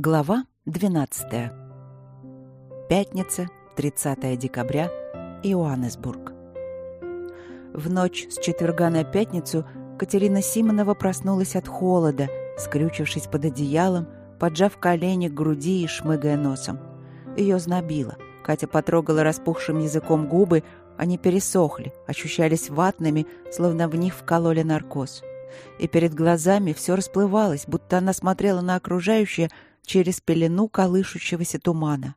Глава 12. Пятница, 30 декабря, Иоаннесбург. В ночь с четверга на пятницу Катерина Симонова проснулась от холода, скрючившись под одеялом, поджав колени к груди и шмыгая носом. Ее знобило. Катя потрогала распухшим языком губы, они пересохли, ощущались ватными, словно в них вкололи наркоз. И перед глазами все расплывалось, будто она смотрела на окружающее через пелену колышущегося тумана.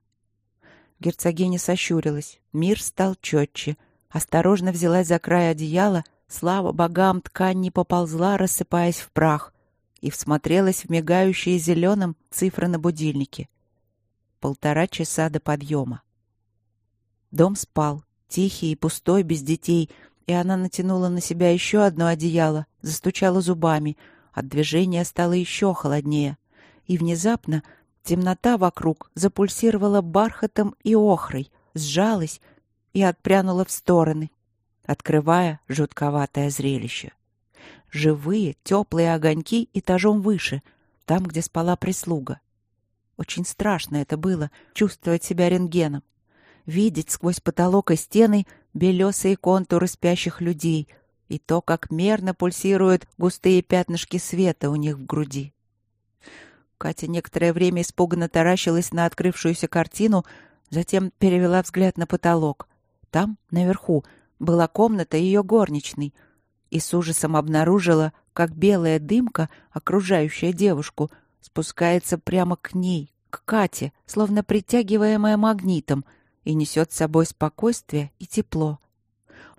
Герцогиня сощурилась. Мир стал четче. Осторожно взялась за край одеяла. Слава богам, ткань не поползла, рассыпаясь в прах. И всмотрелась в мигающие зеленым цифры на будильнике. Полтора часа до подъема. Дом спал, тихий и пустой, без детей, и она натянула на себя еще одно одеяло, застучала зубами. От движения стало еще холоднее и внезапно темнота вокруг запульсировала бархатом и охрой, сжалась и отпрянула в стороны, открывая жутковатое зрелище. Живые, теплые огоньки этажом выше, там, где спала прислуга. Очень страшно это было, чувствовать себя рентгеном. Видеть сквозь потолок и стены белесые контуры спящих людей и то, как мерно пульсируют густые пятнышки света у них в груди. Катя некоторое время испуганно таращилась на открывшуюся картину, затем перевела взгляд на потолок. Там, наверху, была комната ее горничной, и с ужасом обнаружила, как белая дымка, окружающая девушку, спускается прямо к ней, к Кате, словно притягиваемая магнитом, и несет с собой спокойствие и тепло.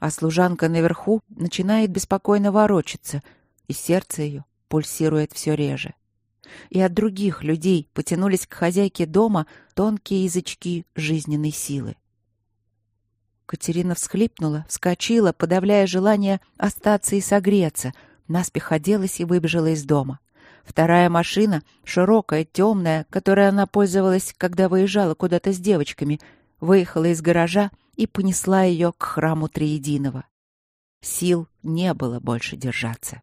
А служанка наверху начинает беспокойно ворочаться, и сердце ее пульсирует все реже и от других людей потянулись к хозяйке дома тонкие язычки жизненной силы. Катерина всхлипнула, вскочила, подавляя желание остаться и согреться, наспех оделась и выбежала из дома. Вторая машина, широкая, темная, которой она пользовалась, когда выезжала куда-то с девочками, выехала из гаража и понесла ее к храму Триединого. Сил не было больше держаться.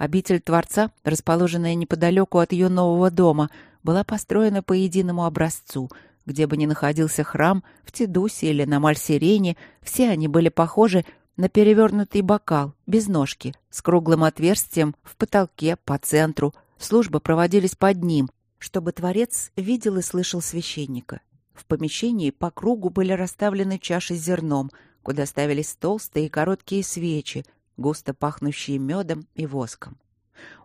Обитель Творца, расположенная неподалеку от ее нового дома, была построена по единому образцу. Где бы ни находился храм, в Тедусе или на Мальсирене, все они были похожи на перевернутый бокал, без ножки, с круглым отверстием в потолке по центру. Службы проводились под ним, чтобы Творец видел и слышал священника. В помещении по кругу были расставлены чаши с зерном, куда ставились толстые и короткие свечи, густо пахнущие медом и воском.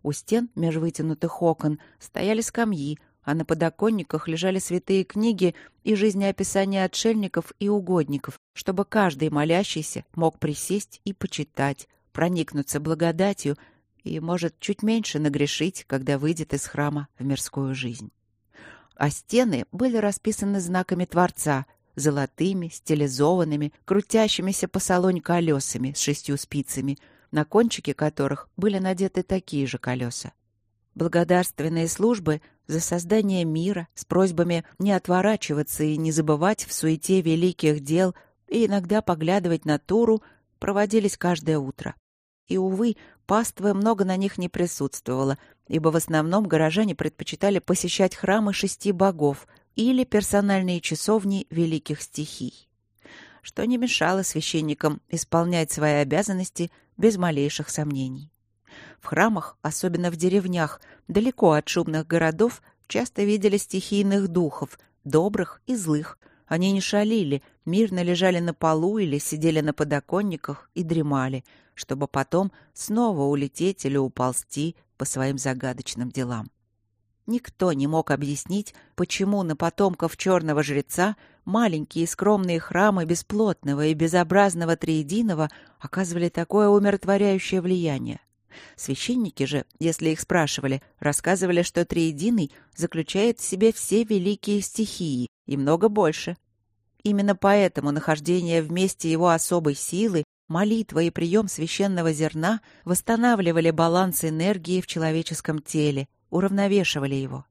У стен, меж вытянутых окон, стояли скамьи, а на подоконниках лежали святые книги и жизнеописания отшельников и угодников, чтобы каждый молящийся мог присесть и почитать, проникнуться благодатью и, может, чуть меньше нагрешить, когда выйдет из храма в мирскую жизнь. А стены были расписаны знаками Творца, золотыми, стилизованными, крутящимися по салонь колесами с шестью спицами, на кончике которых были надеты такие же колеса. Благодарственные службы за создание мира с просьбами не отворачиваться и не забывать в суете великих дел и иногда поглядывать на Туру проводились каждое утро. И, увы, паствы много на них не присутствовало, ибо в основном горожане предпочитали посещать храмы шести богов — или персональные часовни великих стихий, что не мешало священникам исполнять свои обязанности без малейших сомнений. В храмах, особенно в деревнях, далеко от шумных городов, часто видели стихийных духов, добрых и злых. Они не шалили, мирно лежали на полу или сидели на подоконниках и дремали, чтобы потом снова улететь или уползти по своим загадочным делам. Никто не мог объяснить, почему на потомков черного жреца маленькие скромные храмы бесплотного и безобразного триединого оказывали такое умиротворяющее влияние. Священники же, если их спрашивали, рассказывали, что Триединый заключает в себе все великие стихии и много больше. Именно поэтому нахождение вместе его особой силы, молитва и прием священного зерна восстанавливали баланс энергии в человеческом теле, уравновешивали его.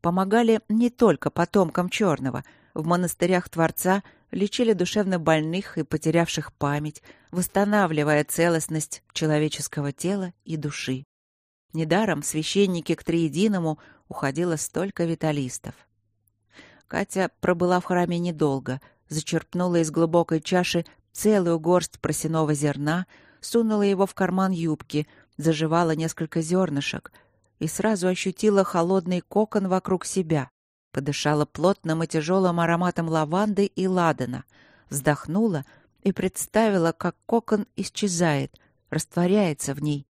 Помогали не только потомкам Черного. В монастырях Творца лечили душевно больных и потерявших память, восстанавливая целостность человеческого тела и души. Недаром священники к Триединому уходило столько виталистов. Катя пробыла в храме недолго, зачерпнула из глубокой чаши целую горсть просяного зерна, сунула его в карман юбки, заживала несколько зернышек и сразу ощутила холодный кокон вокруг себя. Подышала плотным и тяжелым ароматом лаванды и ладана, вздохнула и представила, как кокон исчезает, растворяется в ней.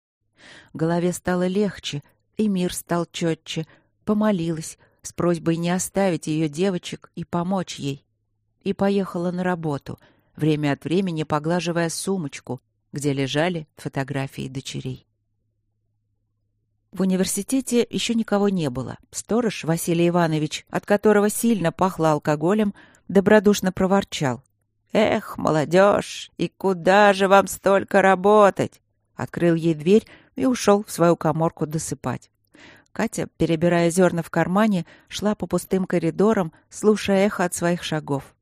Голове стало легче, и мир стал четче. Помолилась с просьбой не оставить ее девочек и помочь ей. И поехала на работу, время от времени поглаживая сумочку, где лежали фотографии дочерей. В университете еще никого не было. Сторож Василий Иванович, от которого сильно пахло алкоголем, добродушно проворчал. «Эх, молодежь, и куда же вам столько работать?» Открыл ей дверь и ушел в свою коморку досыпать. Катя, перебирая зерна в кармане, шла по пустым коридорам, слушая эхо от своих шагов.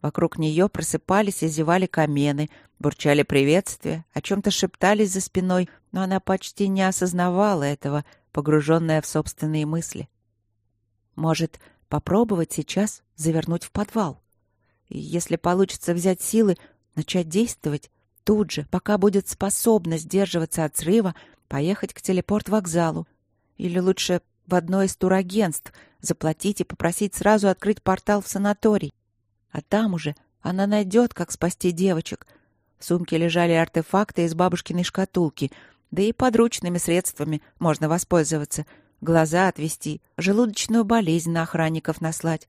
Вокруг нее просыпались и зевали камены, бурчали приветствия, о чем-то шептались за спиной, но она почти не осознавала этого, погруженная в собственные мысли. Может, попробовать сейчас завернуть в подвал? И если получится взять силы, начать действовать, тут же, пока будет способна сдерживаться от срыва, поехать к телепорт-вокзалу. Или лучше в одно из турагентств, заплатить и попросить сразу открыть портал в санаторий. А там уже она найдет, как спасти девочек. В сумке лежали артефакты из бабушкиной шкатулки, да и подручными средствами можно воспользоваться. Глаза отвести, желудочную болезнь на охранников наслать.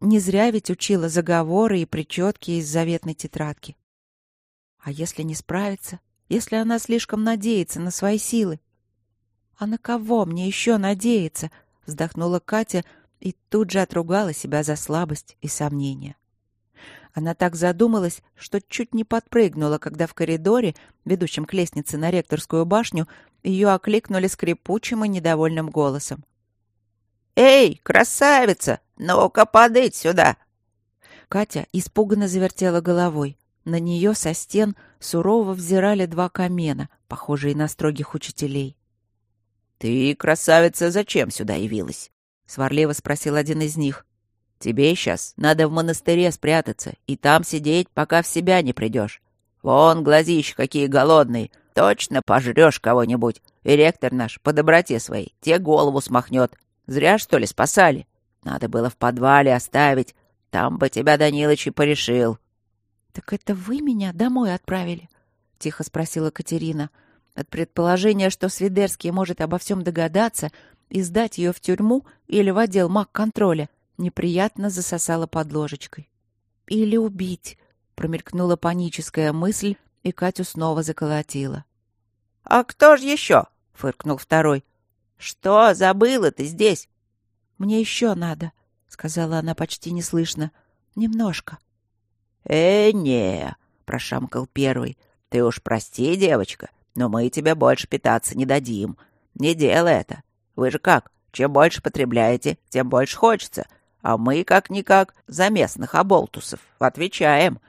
Не зря ведь учила заговоры и причетки из заветной тетрадки. А если не справится? Если она слишком надеется на свои силы? А на кого мне еще надеяться? Вздохнула Катя и тут же отругала себя за слабость и сомнения. Она так задумалась, что чуть не подпрыгнула, когда в коридоре, ведущем к лестнице на ректорскую башню, ее окликнули скрипучим и недовольным голосом. «Эй, красавица! Ну-ка, подыть сюда!» Катя испуганно завертела головой. На нее со стен сурово взирали два камена, похожие на строгих учителей. «Ты, красавица, зачем сюда явилась?» — сварливо спросил один из них. Тебе сейчас надо в монастыре спрятаться и там сидеть, пока в себя не придешь. Вон глазища какие голодные. Точно пожрешь кого-нибудь. И ректор наш по доброте своей те голову смахнет. Зря, что ли, спасали? Надо было в подвале оставить. Там бы тебя Данилыч и порешил. — Так это вы меня домой отправили? — тихо спросила Катерина. От предположения, что Свидерский может обо всем догадаться и сдать ее в тюрьму или в отдел маг-контроля — неприятно засосала под ложечкой. «Или убить», — промелькнула паническая мысль, и Катю снова заколотила. «А кто же еще?» — фыркнул второй. «Что забыла ты здесь?» «Мне еще надо», — сказала она почти неслышно. «Немножко». «Э, не», — прошамкал первый. «Ты уж прости, девочка, но мы тебе больше питаться не дадим. Не делай это. Вы же как, чем больше потребляете, тем больше хочется. А мы, как-никак, за местных оболтусов отвечаем.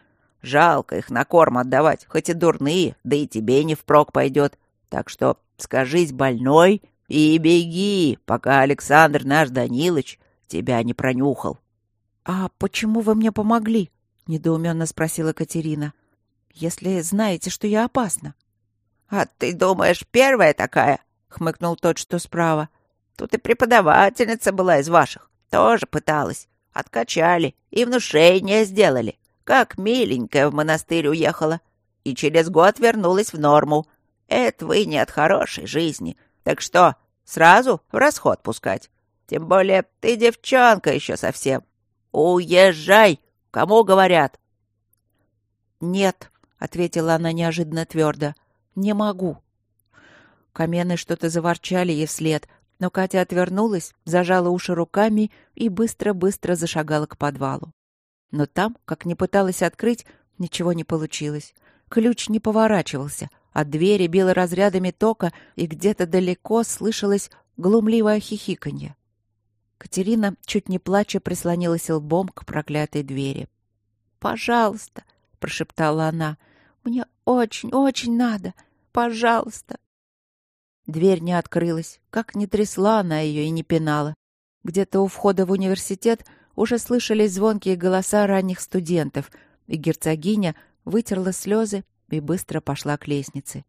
Жалко их на корм отдавать, хоть и дурные, да и тебе не впрок пойдет. Так что скажись больной и беги, пока Александр наш Данилыч тебя не пронюхал. — А почему вы мне помогли? — недоуменно спросила Катерина. — Если знаете, что я опасна. — А ты думаешь, первая такая? — хмыкнул тот, что справа. — Тут и преподавательница была из ваших. Тоже пыталась. Откачали и внушение сделали. Как миленькая в монастырь уехала. И через год вернулась в норму. Это вы не от хорошей жизни. Так что, сразу в расход пускать? Тем более ты девчонка еще совсем. Уезжай! Кому говорят? Нет, — ответила она неожиданно твердо. Не могу. Камены что-то заворчали ей вслед, но Катя отвернулась, зажала уши руками и быстро-быстро зашагала к подвалу. Но там, как ни пыталась открыть, ничего не получилось. Ключ не поворачивался, от двери било разрядами тока, и где-то далеко слышалось глумливое хихиканье. Катерина, чуть не плача, прислонилась лбом к проклятой двери. «Пожалуйста», — прошептала она, — «мне очень-очень надо. Пожалуйста». Дверь не открылась, как не трясла она ее и не пинала. Где-то у входа в университет уже слышались звонкие голоса ранних студентов, и герцогиня вытерла слезы и быстро пошла к лестнице.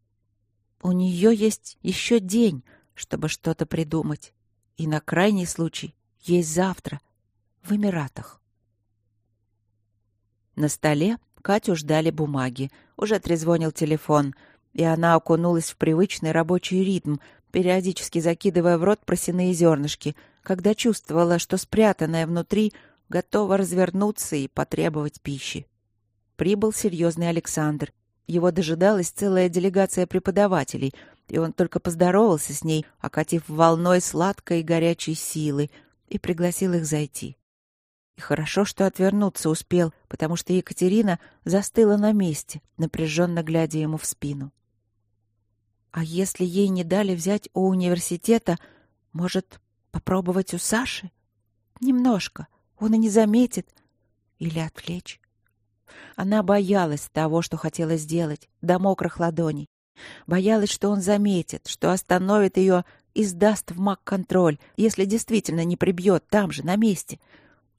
У нее есть еще день, чтобы что-то придумать. И на крайний случай есть завтра в Эмиратах. На столе Катю ждали бумаги. Уже трезвонил телефон, и она окунулась в привычный рабочий ритм, периодически закидывая в рот просяные зернышки, когда чувствовала, что спрятанное внутри готово развернуться и потребовать пищи. Прибыл серьезный Александр. Его дожидалась целая делегация преподавателей, и он только поздоровался с ней, окатив волной сладкой и горячей силы, и пригласил их зайти. И хорошо, что отвернуться успел, потому что Екатерина застыла на месте, напряженно глядя ему в спину. А если ей не дали взять у университета, может, попробовать у Саши? Немножко. Он и не заметит. Или отвлечь. Она боялась того, что хотела сделать, до мокрых ладоней. Боялась, что он заметит, что остановит ее и сдаст в маг-контроль, если действительно не прибьет там же, на месте —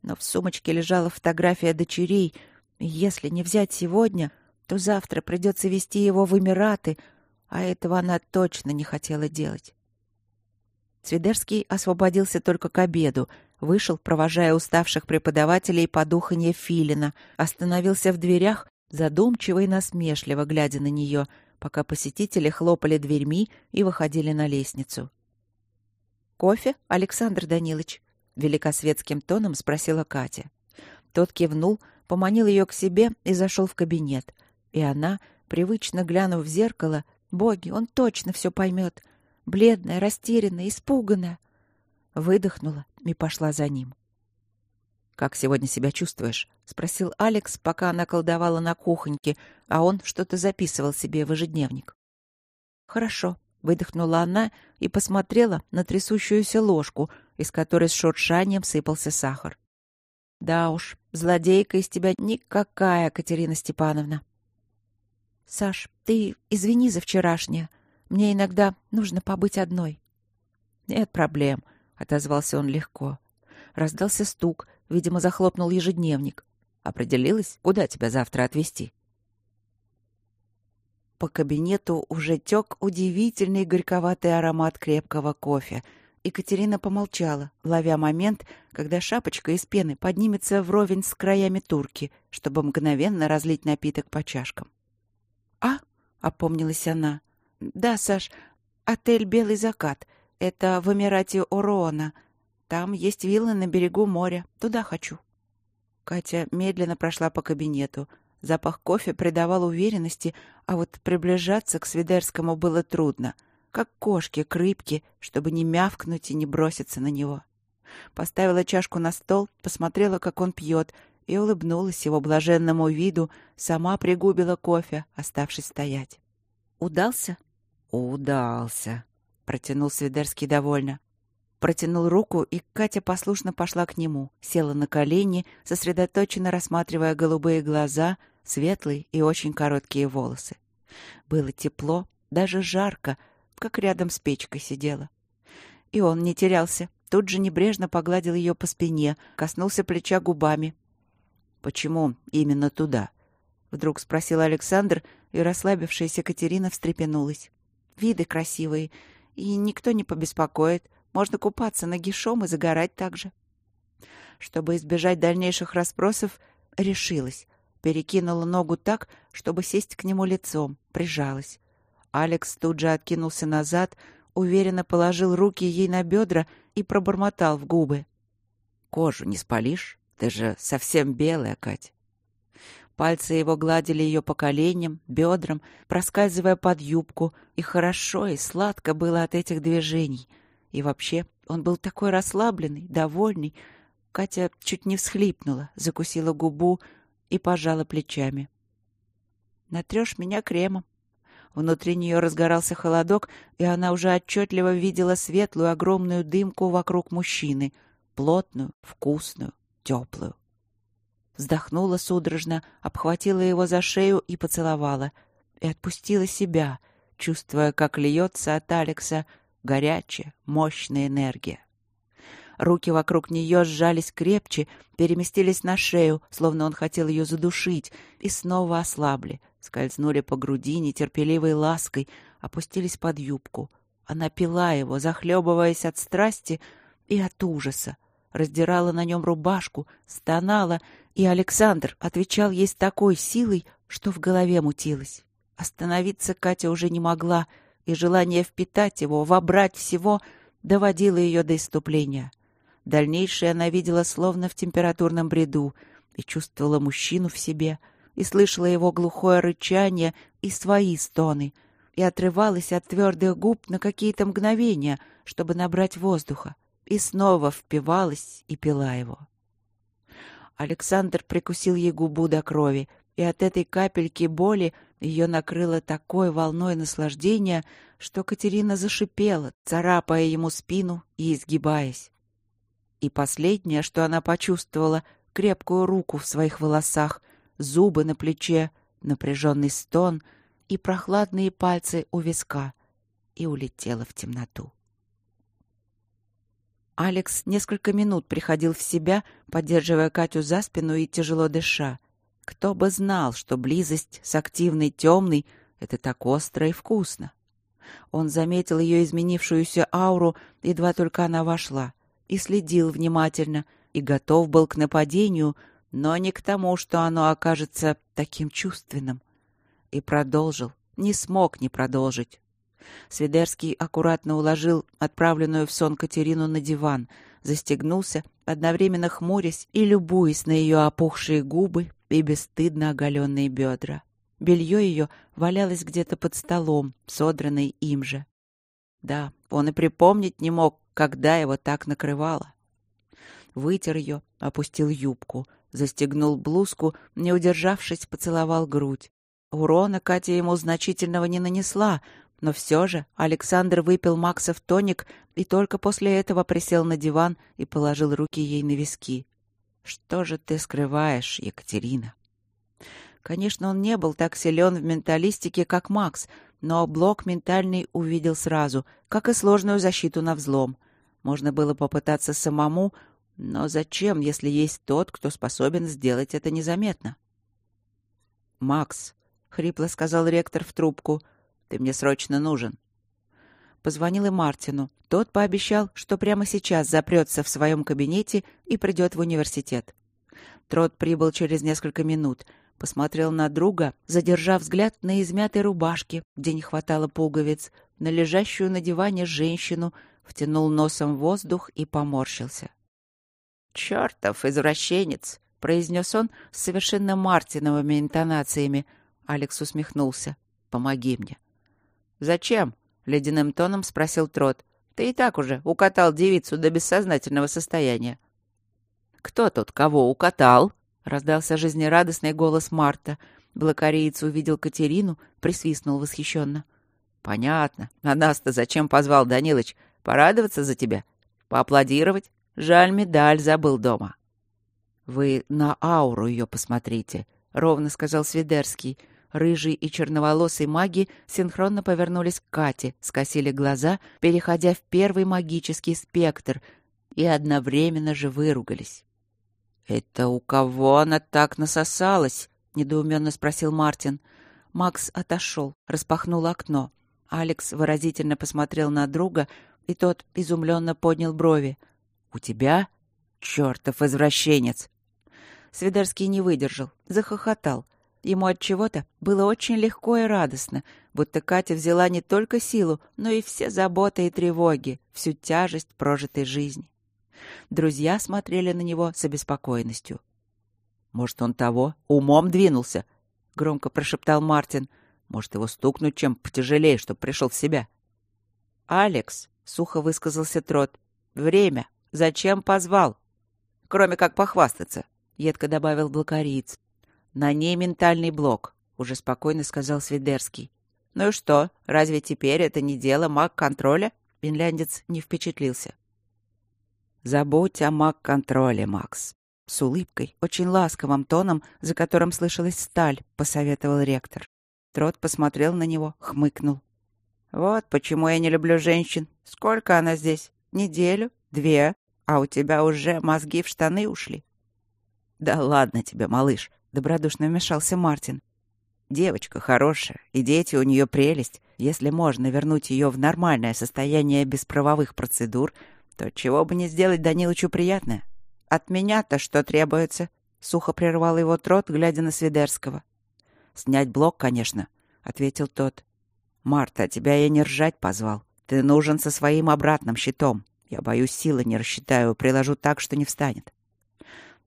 но в сумочке лежала фотография дочерей, если не взять сегодня, то завтра придется вести его в Эмираты, а этого она точно не хотела делать. Свидерский освободился только к обеду, вышел, провожая уставших преподавателей по духанье Филина, остановился в дверях, задумчиво и насмешливо глядя на нее, пока посетители хлопали дверьми и выходили на лестницу. «Кофе, Александр Данилович?» — великосветским тоном спросила Катя. Тот кивнул, поманил ее к себе и зашел в кабинет. И она, привычно глянув в зеркало, боги, он точно все поймет, бледная, растерянная, испуганная, выдохнула и пошла за ним. «Как сегодня себя чувствуешь?» — спросил Алекс, пока она колдовала на кухоньке, а он что-то записывал себе в ежедневник. «Хорошо», — выдохнула она и посмотрела на трясущуюся ложку — из которой с шуршанием сыпался сахар. Да уж, злодейка из тебя никакая, Катерина Степановна. Саш, ты извини за вчерашнее. Мне иногда нужно побыть одной. Нет проблем, отозвался он легко. Раздался стук, видимо, захлопнул ежедневник. Определилась, куда тебя завтра отвезти? По кабинету уже тек удивительный горьковатый аромат крепкого кофе — Екатерина помолчала, ловя момент, когда шапочка из пены поднимется вровень с краями турки, чтобы мгновенно разлить напиток по чашкам. «А?» — опомнилась она. «Да, Саш, отель «Белый закат». Это в Эмирате Ороона. Там есть вилла на берегу моря. Туда хочу». Катя медленно прошла по кабинету. Запах кофе придавал уверенности, а вот приближаться к Свидерскому было трудно — как кошки к рыбке, чтобы не мявкнуть и не броситься на него. Поставила чашку на стол, посмотрела, как он пьет, и улыбнулась его блаженному виду, сама пригубила кофе, оставшись стоять. «Удался?» «Удался», — протянул Свидерский довольно. Протянул руку, и Катя послушно пошла к нему, села на колени, сосредоточенно рассматривая голубые глаза, светлые и очень короткие волосы. Было тепло, даже жарко, как рядом с печкой сидела. И он не терялся. Тут же небрежно погладил ее по спине, коснулся плеча губами. «Почему именно туда?» — вдруг спросил Александр, и расслабившаяся Катерина встрепенулась. «Виды красивые, и никто не побеспокоит. Можно купаться нагишом и загорать так же». Чтобы избежать дальнейших расспросов, решилась. Перекинула ногу так, чтобы сесть к нему лицом, прижалась. Алекс тут же откинулся назад, уверенно положил руки ей на бедра и пробормотал в губы. «Кожу не спалишь? Ты же совсем белая, Кать». Пальцы его гладили ее по коленям, бедрам, проскальзывая под юбку, и хорошо и сладко было от этих движений. И вообще он был такой расслабленный, довольный. Катя чуть не всхлипнула, закусила губу и пожала плечами. «Натрешь меня кремом», Внутри нее разгорался холодок, и она уже отчетливо видела светлую огромную дымку вокруг мужчины, плотную, вкусную, теплую. Вздохнула судорожно, обхватила его за шею и поцеловала. И отпустила себя, чувствуя, как льется от Алекса горячая, мощная энергия. Руки вокруг нее сжались крепче, переместились на шею, словно он хотел ее задушить, и снова ослабли, скользнули по груди нетерпеливой лаской, опустились под юбку. Она пила его, захлебываясь от страсти и от ужаса, раздирала на нем рубашку, стонала, и Александр отвечал ей с такой силой, что в голове мутилось. Остановиться Катя уже не могла, и желание впитать его, вобрать всего, доводило ее до иступления. Дальнейшее она видела словно в температурном бреду и чувствовала мужчину в себе, и слышала его глухое рычание и свои стоны, и отрывалась от твердых губ на какие-то мгновения, чтобы набрать воздуха, и снова впивалась и пила его. Александр прикусил ей губу до крови, и от этой капельки боли ее накрыло такой волной наслаждения, что Катерина зашипела, царапая ему спину и изгибаясь. И последнее, что она почувствовала, крепкую руку в своих волосах, зубы на плече, напряженный стон и прохладные пальцы у виска, и улетела в темноту. Алекс несколько минут приходил в себя, поддерживая Катю за спину и тяжело дыша. Кто бы знал, что близость с активной темной — это так остро и вкусно. Он заметил ее изменившуюся ауру, едва только она вошла, и следил внимательно, и готов был к нападению, но не к тому, что оно окажется таким чувственным. И продолжил, не смог не продолжить. Свидерский аккуратно уложил отправленную в сон Катерину на диван, застегнулся, одновременно хмурясь и любуясь на ее опухшие губы и бесстыдно оголенные бедра. Белье ее валялось где-то под столом, содранное им же. Да, он и припомнить не мог, когда его так накрывало. Вытер ее, опустил юбку, застегнул блузку, не удержавшись, поцеловал грудь. Урона Катя ему значительного не нанесла, но все же Александр выпил Максов тоник и только после этого присел на диван и положил руки ей на виски. «Что же ты скрываешь, Екатерина?» Конечно, он не был так силен в менталистике, как Макс, но блок ментальный увидел сразу, как и сложную защиту на взлом. Можно было попытаться самому, но зачем, если есть тот, кто способен сделать это незаметно? «Макс», — хрипло сказал ректор в трубку, — ты мне срочно нужен. Позвонил и Мартину. Тот пообещал, что прямо сейчас запрется в своем кабинете и придет в университет. Трот прибыл через несколько минут. Посмотрел на друга, задержав взгляд на измятой рубашке, где не хватало пуговиц, на лежащую на диване женщину, втянул носом воздух и поморщился. «Чертов извращенец!» — произнес он с совершенно мартиновыми интонациями. Алекс усмехнулся. «Помоги мне». «Зачем?» — ледяным тоном спросил Трот. «Ты и так уже укатал девицу до бессознательного состояния». «Кто тут кого укатал?» — раздался жизнерадостный голос Марта. Блокариец увидел Катерину, присвистнул восхищенно. «Понятно. А нас-то зачем позвал Данилыч? Порадоваться за тебя? Поаплодировать? Жаль, медаль забыл дома». «Вы на ауру ее посмотрите», — ровно сказал Свидерский. Рыжий и черноволосый маги синхронно повернулись к Кате, скосили глаза, переходя в первый магический спектр, и одновременно же выругались. «Это у кого она так насосалась?» — недоуменно спросил Мартин. Макс отошел, распахнул окно. Алекс выразительно посмотрел на друга, и тот изумленно поднял брови. «У тебя? Чертов извращенец!» Свидерский не выдержал, захохотал. Ему от чего-то было очень легко и радостно, будто Катя взяла не только силу, но и все заботы и тревоги, всю тяжесть прожитой жизни. Друзья смотрели на него с обеспокоенностью. «Может, он того? Умом двинулся?» — громко прошептал Мартин. «Может, его стукнуть чем потяжелее, чтоб пришел в себя?» «Алекс», — сухо высказался Трот, — «время. Зачем позвал?» «Кроме как похвастаться», — едко добавил блокариец. «На ней ментальный блок», — уже спокойно сказал Свидерский. «Ну и что, разве теперь это не дело маг-контроля?» Финляндец не впечатлился. «Забудь о маг-контроле, Макс», — с улыбкой, очень ласковым тоном, за которым слышалась сталь, посоветовал ректор. Трот посмотрел на него, хмыкнул. Вот почему я не люблю женщин. Сколько она здесь? Неделю? Две? А у тебя уже мозги в штаны ушли. Да ладно тебе, малыш, добродушно вмешался Мартин. Девочка хорошая, и дети у нее прелесть. Если можно вернуть ее в нормальное состояние без правовых процедур, то чего бы не сделать Данилычу приятное? От меня-то что требуется? Сухо прервал его трот, глядя на Свидерского. Снять блок, конечно, ответил тот. «Марта, тебя я не ржать позвал. Ты нужен со своим обратным щитом. Я боюсь, силы не рассчитаю, приложу так, что не встанет».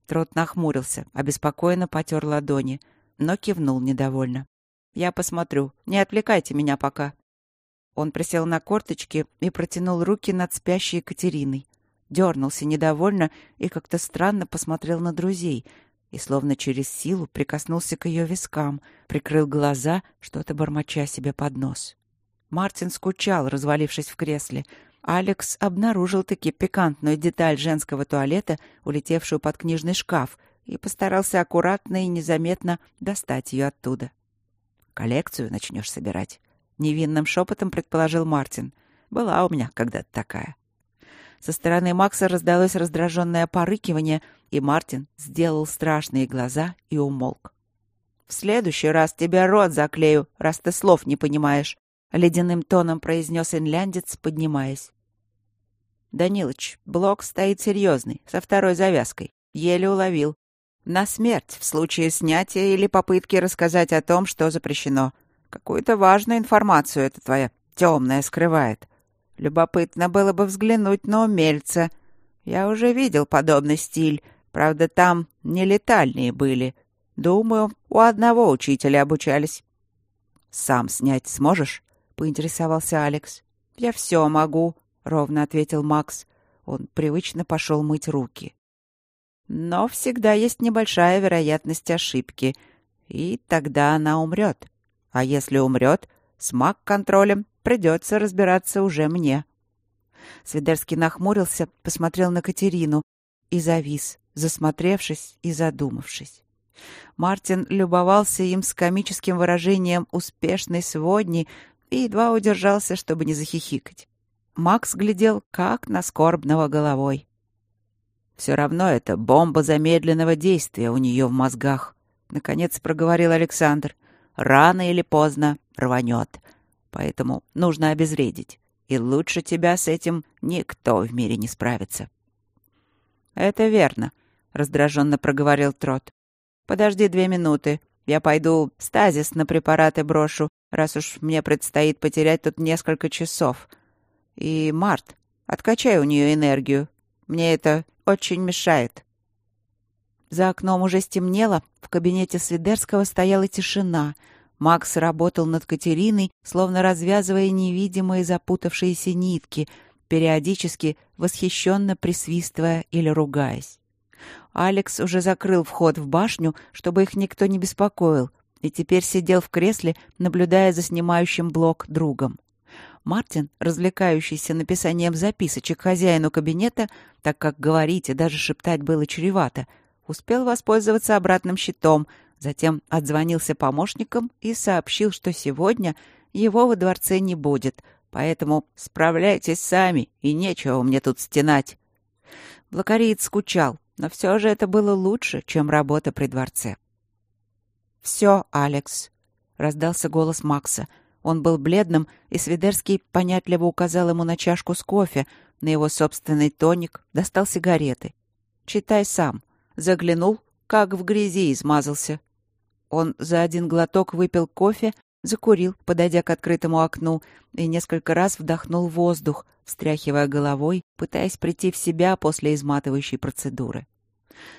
Трот нахмурился, обеспокоенно потер ладони, но кивнул недовольно. «Я посмотрю. Не отвлекайте меня пока». Он присел на корточки и протянул руки над спящей Екатериной. Дернулся недовольно и как-то странно посмотрел на друзей и, словно через силу, прикоснулся к ее вискам, прикрыл глаза, что-то бормоча себе под нос. Мартин скучал, развалившись в кресле. Алекс обнаружил таки пикантную деталь женского туалета, улетевшую под книжный шкаф, и постарался аккуратно и незаметно достать ее оттуда. «Коллекцию начнешь собирать?» — невинным шепотом предположил Мартин. «Была у меня когда-то такая». Со стороны Макса раздалось раздраженное порыкивание, и Мартин сделал страшные глаза и умолк. «В следующий раз тебе рот заклею, раз ты слов не понимаешь», — ледяным тоном произнес инляндец, поднимаясь. «Данилыч, блок стоит серьезный, со второй завязкой. Еле уловил. На смерть в случае снятия или попытки рассказать о том, что запрещено. Какую-то важную информацию это твоя темная скрывает. Любопытно было бы взглянуть на умельца. Я уже видел подобный стиль. Правда, там не летальные были. Думаю, у одного учителя обучались. «Сам снять сможешь?» — поинтересовался Алекс. «Я все могу», — ровно ответил Макс. Он привычно пошел мыть руки. «Но всегда есть небольшая вероятность ошибки, и тогда она умрет. А если умрет, с маг-контролем придется разбираться уже мне. Свидерский нахмурился, посмотрел на Катерину и завис, засмотревшись и задумавшись. Мартин любовался им с комическим выражением успешной сводни и едва удержался, чтобы не захихикать. Макс глядел, как на скорбного головой. «Все равно это бомба замедленного действия у нее в мозгах», — наконец проговорил Александр. «Рано или поздно рванет поэтому нужно обезвредить. И лучше тебя с этим никто в мире не справится. «Это верно», — раздраженно проговорил Трот. «Подожди две минуты. Я пойду стазис на препараты брошу, раз уж мне предстоит потерять тут несколько часов. И, Март, откачай у нее энергию. Мне это очень мешает». За окном уже стемнело, в кабинете Свидерского стояла тишина — Макс работал над Катериной, словно развязывая невидимые запутавшиеся нитки, периодически восхищенно присвистывая или ругаясь. Алекс уже закрыл вход в башню, чтобы их никто не беспокоил, и теперь сидел в кресле, наблюдая за снимающим блок другом. Мартин, развлекающийся написанием записочек хозяину кабинета, так как говорить и даже шептать было чревато, успел воспользоваться обратным щитом, Затем отзвонился помощникам и сообщил, что сегодня его во дворце не будет, поэтому справляйтесь сами, и нечего мне тут стенать. Блокариец скучал, но все же это было лучше, чем работа при дворце. «Все, Алекс», — раздался голос Макса. Он был бледным, и Свидерский понятливо указал ему на чашку с кофе, на его собственный тоник, достал сигареты. «Читай сам». Заглянул, как в грязи измазался. Он за один глоток выпил кофе, закурил, подойдя к открытому окну, и несколько раз вдохнул воздух, встряхивая головой, пытаясь прийти в себя после изматывающей процедуры.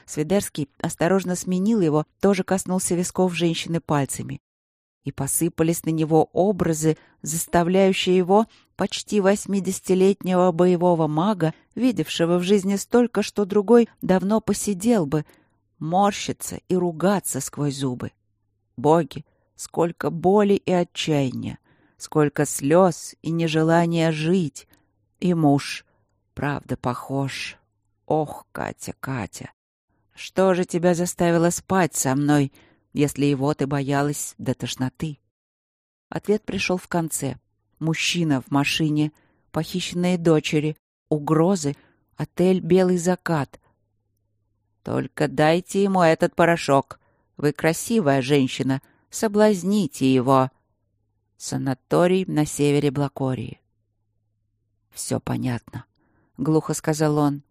Свидерский осторожно сменил его, тоже коснулся висков женщины пальцами. И посыпались на него образы, заставляющие его, почти восьмидесятилетнего боевого мага, видевшего в жизни столько, что другой давно посидел бы, морщиться и ругаться сквозь зубы. Боги, сколько боли и отчаяния, сколько слез и нежелания жить. И муж, правда, похож. Ох, Катя, Катя, что же тебя заставило спать со мной, если его ты боялась до тошноты? Ответ пришел в конце. мужчина в машине, похищенные дочери, угрозы, отель «Белый закат». «Только дайте ему этот порошок. Вы красивая женщина. Соблазните его». Санаторий на севере Блакории. «Все понятно», — глухо сказал он.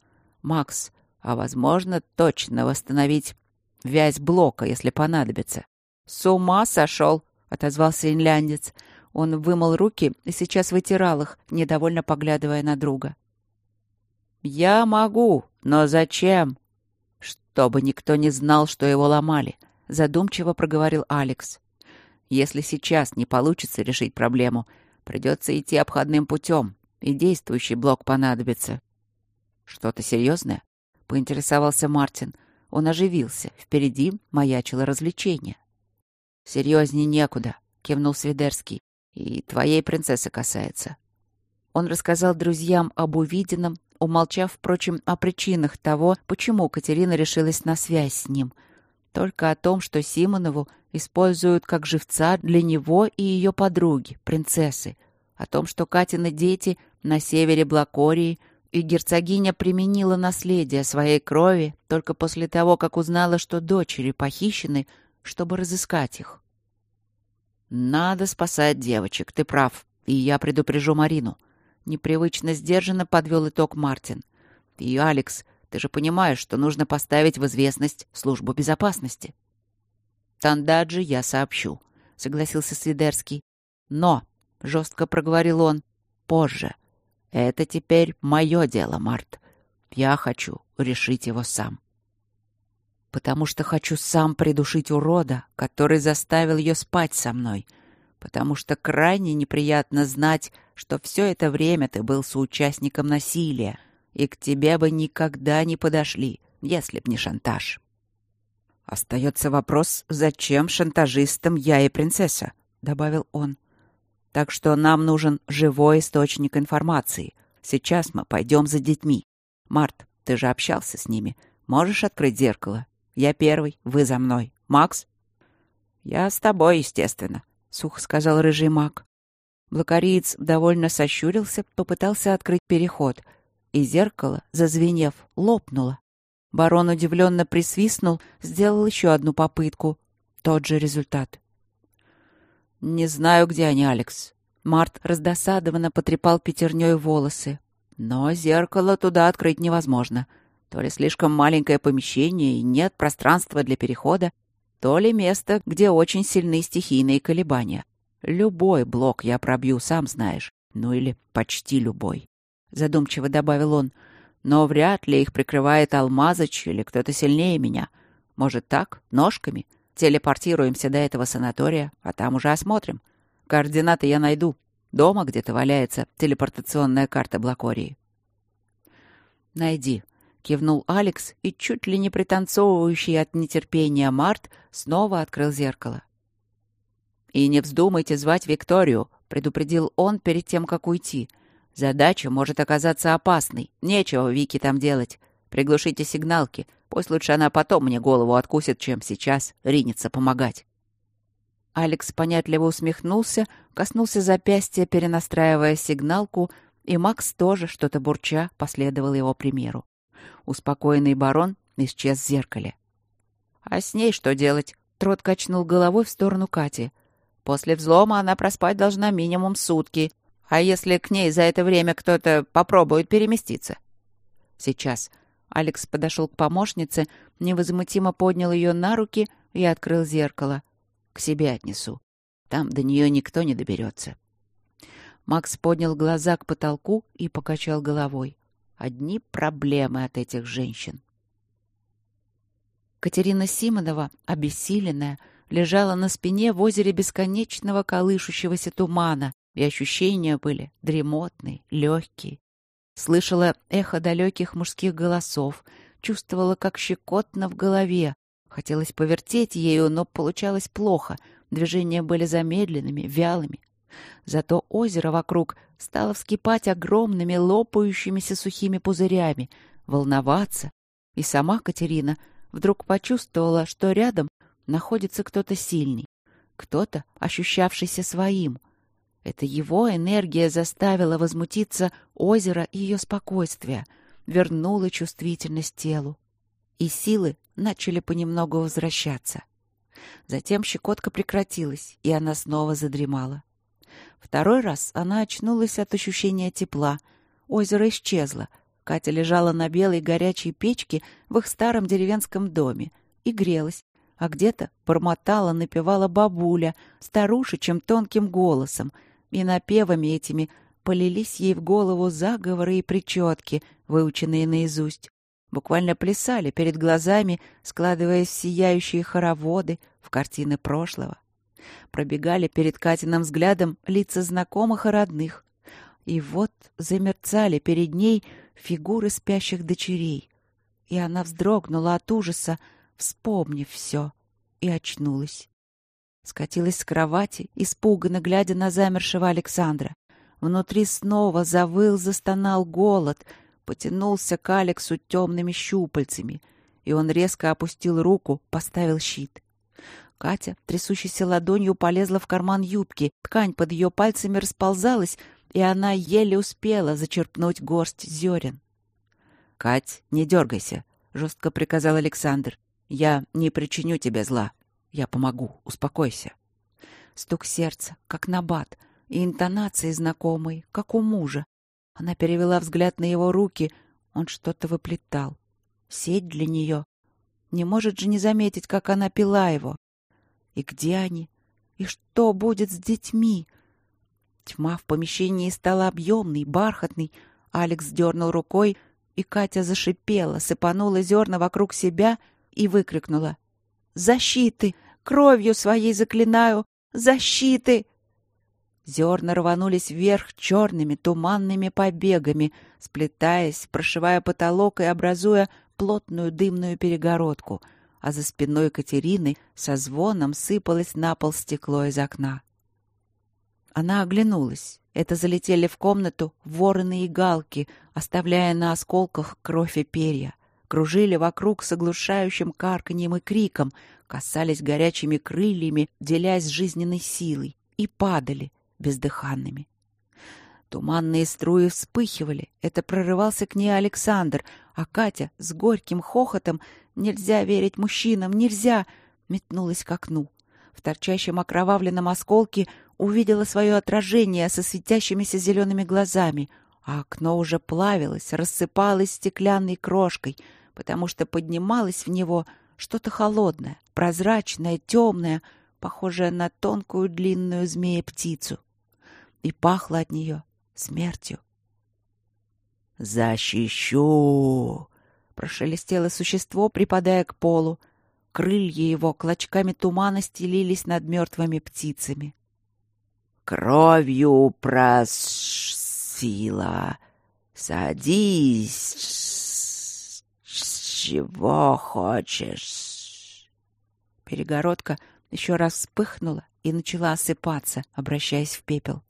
«Макс, а возможно точно восстановить вязь блока, если понадобится?» «С ума сошел!» — отозвался инляндец. Он вымыл руки и сейчас вытирал их, недовольно поглядывая на друга. «Я могу, но зачем?» «Чтобы никто не знал, что его ломали», — задумчиво проговорил Алекс. «Если сейчас не получится решить проблему, придется идти обходным путем, и действующий блок понадобится». «Что-то серьезное?» — поинтересовался Мартин. Он оживился. Впереди маячило развлечение. «Серьезней некуда», — кивнул Свидерский. «И твоей принцессы касается». Он рассказал друзьям об увиденном, умолчав, впрочем, о причинах того, почему Катерина решилась на связь с ним. Только о том, что Симонову используют как живца для него и ее подруги, принцессы. О том, что Катины дети на севере Блакории, и герцогиня применила наследие своей крови только после того, как узнала, что дочери похищены, чтобы разыскать их. «Надо спасать девочек, ты прав, и я предупрежу Марину», Непривычно сдержанно подвел итог Мартин. И, Алекс, ты же понимаешь, что нужно поставить в известность службу безопасности. Тандаджи я сообщу, согласился Свидерский. Но, жестко проговорил он, позже. Это теперь мое дело, Март. Я хочу решить его сам. Потому что хочу сам придушить урода, который заставил ее спать со мной — потому что крайне неприятно знать, что все это время ты был соучастником насилия, и к тебе бы никогда не подошли, если б не шантаж. Остается вопрос, зачем шантажистам я и принцесса, добавил он. Так что нам нужен живой источник информации. Сейчас мы пойдем за детьми. Март, ты же общался с ними. Можешь открыть зеркало? Я первый, вы за мной. Макс? Я с тобой, естественно. — сухо сказал рыжий маг. Блокариец довольно сощурился, попытался открыть переход, и зеркало, зазвенев, лопнуло. Барон удивленно присвистнул, сделал еще одну попытку. Тот же результат. «Не знаю, где они, Алекс». Март раздосадованно потрепал пятерней волосы. «Но зеркало туда открыть невозможно. То ли слишком маленькое помещение и нет пространства для перехода, то ли место, где очень сильны стихийные колебания. Любой блок я пробью, сам знаешь. Ну или почти любой. Задумчиво добавил он. Но вряд ли их прикрывает Алмазыч или кто-то сильнее меня. Может так, ножками? Телепортируемся до этого санатория, а там уже осмотрим. Координаты я найду. Дома где-то валяется телепортационная карта Блакории. Найди, — кивнул Алекс, и чуть ли не пританцовывающий от нетерпения Март снова открыл зеркало. «И не вздумайте звать Викторию», — предупредил он перед тем, как уйти. «Задача может оказаться опасной. Нечего Вики там делать. Приглушите сигналки. Пусть лучше она потом мне голову откусит, чем сейчас ринется помогать». Алекс понятливо усмехнулся, коснулся запястья, перенастраивая сигналку, и Макс тоже, что-то бурча, последовал его примеру. Успокоенный барон исчез в зеркале. «А с ней что делать?» Трот качнул головой в сторону Кати. «После взлома она проспать должна минимум сутки. А если к ней за это время кто-то попробует переместиться?» «Сейчас». Алекс подошел к помощнице, невозмутимо поднял ее на руки и открыл зеркало. «К себе отнесу. Там до нее никто не доберется». Макс поднял глаза к потолку и покачал головой. Одни проблемы от этих женщин. Катерина Симонова, обессиленная, лежала на спине в озере бесконечного колышущегося тумана, и ощущения были дремотные, легкие. Слышала эхо далеких мужских голосов, чувствовала, как щекотно в голове. Хотелось повертеть ею, но получалось плохо. Движения были замедленными, вялыми. Зато озеро вокруг стало вскипать огромными лопающимися сухими пузырями, волноваться. И сама Катерина вдруг почувствовала, что рядом находится кто-то сильный, кто-то, ощущавшийся своим. Это его энергия заставила возмутиться озеро и ее спокойствие, вернула чувствительность телу. И силы начали понемногу возвращаться. Затем щекотка прекратилась, и она снова задремала. Второй раз она очнулась от ощущения тепла. Озеро исчезло. Катя лежала на белой горячей печке в их старом деревенском доме и грелась, а где-то бормотала, напевала бабуля старушечьим тонким голосом, и напевами этими полились ей в голову заговоры и причетки, выученные наизусть. Буквально плясали перед глазами, складываясь в сияющие хороводы, в картины прошлого. Пробегали перед Катиным взглядом лица знакомых и родных. И вот замерцали перед ней фигуры спящих дочерей. И она вздрогнула от ужаса, вспомнив все, и очнулась. Скатилась с кровати, испуганно глядя на замершего Александра. Внутри снова завыл, застонал голод, потянулся к Алексу темными щупальцами, и он резко опустил руку, поставил щит. Катя, трясущейся ладонью, полезла в карман юбки. Ткань под ее пальцами расползалась, и она еле успела зачерпнуть горсть зерен. — Кать, не дергайся, — жестко приказал Александр. — Я не причиню тебе зла. Я помогу. Успокойся. Стук сердца, как набат, и интонации знакомые, как у мужа. Она перевела взгляд на его руки. Он что-то выплетал. Сеть для нее. Не может же не заметить, как она пила его. И где они? И что будет с детьми? Тьма в помещении стала объемной, бархатной. Алекс дернул рукой, и Катя зашипела, сыпанула зерна вокруг себя и выкрикнула. «Защиты! Кровью своей заклинаю! Защиты!» Зерна рванулись вверх черными туманными побегами, сплетаясь, прошивая потолок и образуя плотную дымную перегородку — а за спиной Катерины со звоном сыпалось на пол стекло из окна. Она оглянулась. Это залетели в комнату вороны и галки, оставляя на осколках кровь и перья. Кружили вокруг с оглушающим карканьем и криком, касались горячими крыльями, делясь жизненной силой, и падали бездыханными. Туманные струи вспыхивали. Это прорывался к ней Александр, а Катя с горьким хохотом «Нельзя верить мужчинам! Нельзя!» метнулась к окну. В торчащем окровавленном осколке увидела свое отражение со светящимися зелеными глазами, а окно уже плавилось, рассыпалось стеклянной крошкой, потому что поднималось в него что-то холодное, прозрачное, темное, похожее на тонкую длинную змея-птицу. И пахло от нее смертью. «Защищу!» — прошелестело существо, припадая к полу. Крылья его клочками тумана стелились над мертвыми птицами. «Кровью просила! Садись! Чего хочешь?» Перегородка еще раз вспыхнула и начала осыпаться, обращаясь в пепел.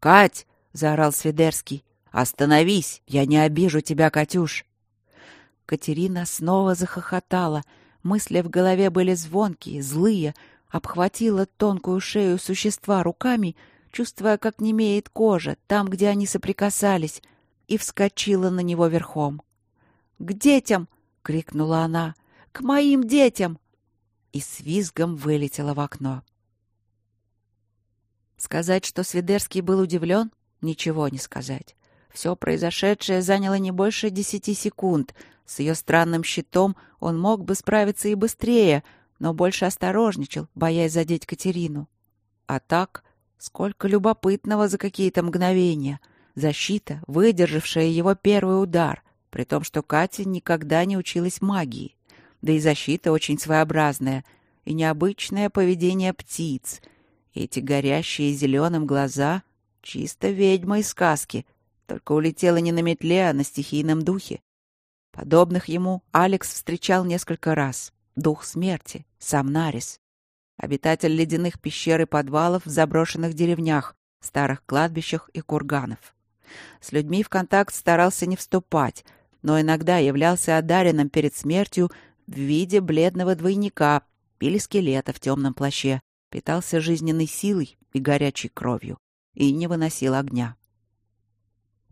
«Кать!» — заорал Свидерский. «Остановись! Я не обижу тебя, Катюш!» Катерина снова захохотала. Мысли в голове были звонкие, злые. Обхватила тонкую шею существа руками, чувствуя, как немеет кожа там, где они соприкасались, и вскочила на него верхом. «К детям!» — крикнула она. «К моим детям!» И с визгом вылетела в окно. Сказать, что Свидерский был удивлен, ничего не сказать. Все произошедшее заняло не больше десяти секунд. С ее странным щитом он мог бы справиться и быстрее, но больше осторожничал, боясь задеть Катерину. А так, сколько любопытного за какие-то мгновения. Защита, выдержавшая его первый удар, при том, что Катя никогда не училась магии. Да и защита очень своеобразная, и необычное поведение птиц — эти горящие зеленым глаза — чисто ведьма из сказки, только улетела не на метле, а на стихийном духе. Подобных ему Алекс встречал несколько раз. Дух смерти, сам Нарис. Обитатель ледяных пещер и подвалов в заброшенных деревнях, старых кладбищах и курганов. С людьми в контакт старался не вступать, но иногда являлся одаренным перед смертью в виде бледного двойника или скелета в темном плаще, питался жизненной силой и горячей кровью. и не выносил огня.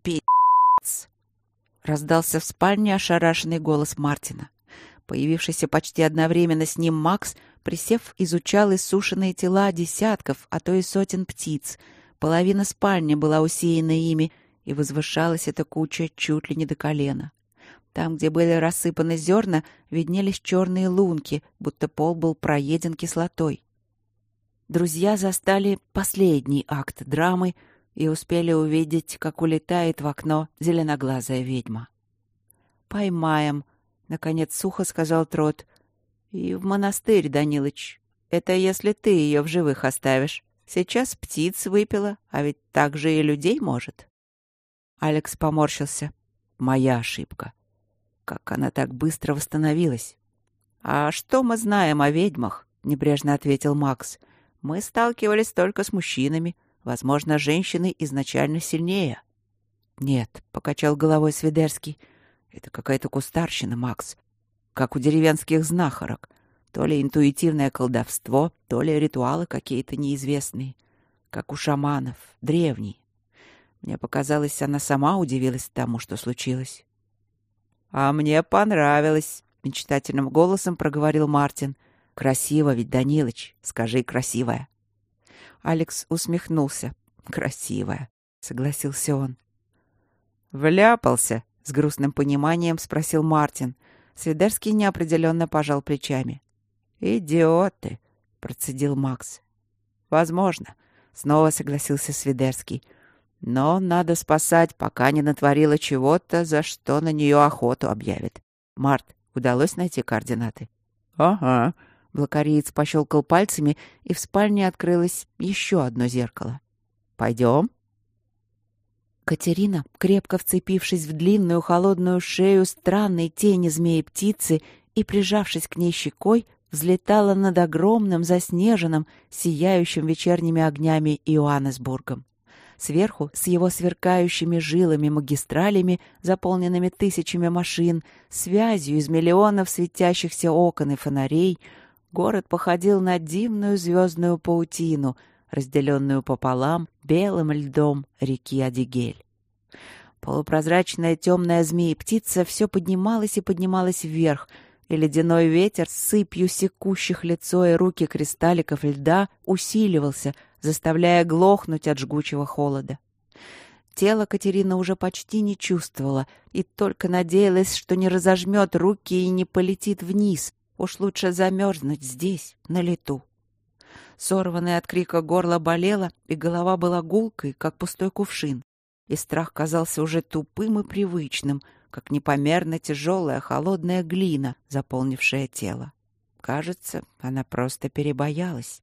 «Пи***ц!» — раздался в спальне ошарашенный голос Мартина. Появившийся почти одновременно с ним Макс, присев, изучал иссушенные тела десятков, а то и сотен птиц. Половина спальни была усеяна ими, и возвышалась эта куча чуть ли не до колена. Там, где были рассыпаны зерна, виднелись черные лунки, будто пол был проеден кислотой. Друзья застали последний акт драмы и успели увидеть, как улетает в окно зеленоглазая ведьма. «Поймаем», — наконец сухо сказал Трот. «И в монастырь, Данилыч. Это если ты ее в живых оставишь. Сейчас птиц выпила, а ведь так же и людей может». Алекс поморщился. «Моя ошибка. Как она так быстро восстановилась?» «А что мы знаем о ведьмах?» — небрежно ответил Макс. «Мы сталкивались только с мужчинами. Возможно, женщины изначально сильнее». «Нет», — покачал головой Свидерский. Это какая-то кустарщина, Макс. Как у деревенских знахарок. То ли интуитивное колдовство, то ли ритуалы какие-то неизвестные. Как у шаманов, древние. Мне показалось, она сама удивилась тому, что случилось. «А мне понравилось», — мечтательным голосом проговорил Мартин. «Красиво ведь, Данилыч, скажи, красивая». Алекс усмехнулся. «Красивая», — согласился он. «Вляпался», с грустным пониманием спросил Мартин. Свидерский неопределенно пожал плечами. «Идиоты!» — процедил Макс. «Возможно», — снова согласился Свидерский. «Но надо спасать, пока не натворила чего-то, за что на нее охоту объявят. Март, удалось найти координаты?» «Ага», — блокариец пощелкал пальцами, и в спальне открылось еще одно зеркало. «Пойдем?» Катерина, крепко вцепившись в длинную холодную шею странной тени змеи-птицы и прижавшись к ней щекой, взлетала над огромным заснеженным, сияющим вечерними огнями Иоаннесбургом. Сверху, с его сверкающими жилами-магистралями, заполненными тысячами машин, связью из миллионов светящихся окон и фонарей, город походил на дивную звездную паутину — разделенную пополам белым льдом реки Адигель. Полупрозрачная темная змея-птица все поднималась и поднималась вверх, и ледяной ветер с сыпью секущих лицо и руки кристалликов льда усиливался, заставляя глохнуть от жгучего холода. Тело Катерина уже почти не чувствовала и только надеялась, что не разожмет руки и не полетит вниз. Уж лучше замерзнуть здесь, на лету. Сорванное от крика горло болело, и голова была гулкой, как пустой кувшин. И страх казался уже тупым и привычным, как непомерно тяжелая холодная глина, заполнившая тело. Кажется, она просто перебоялась.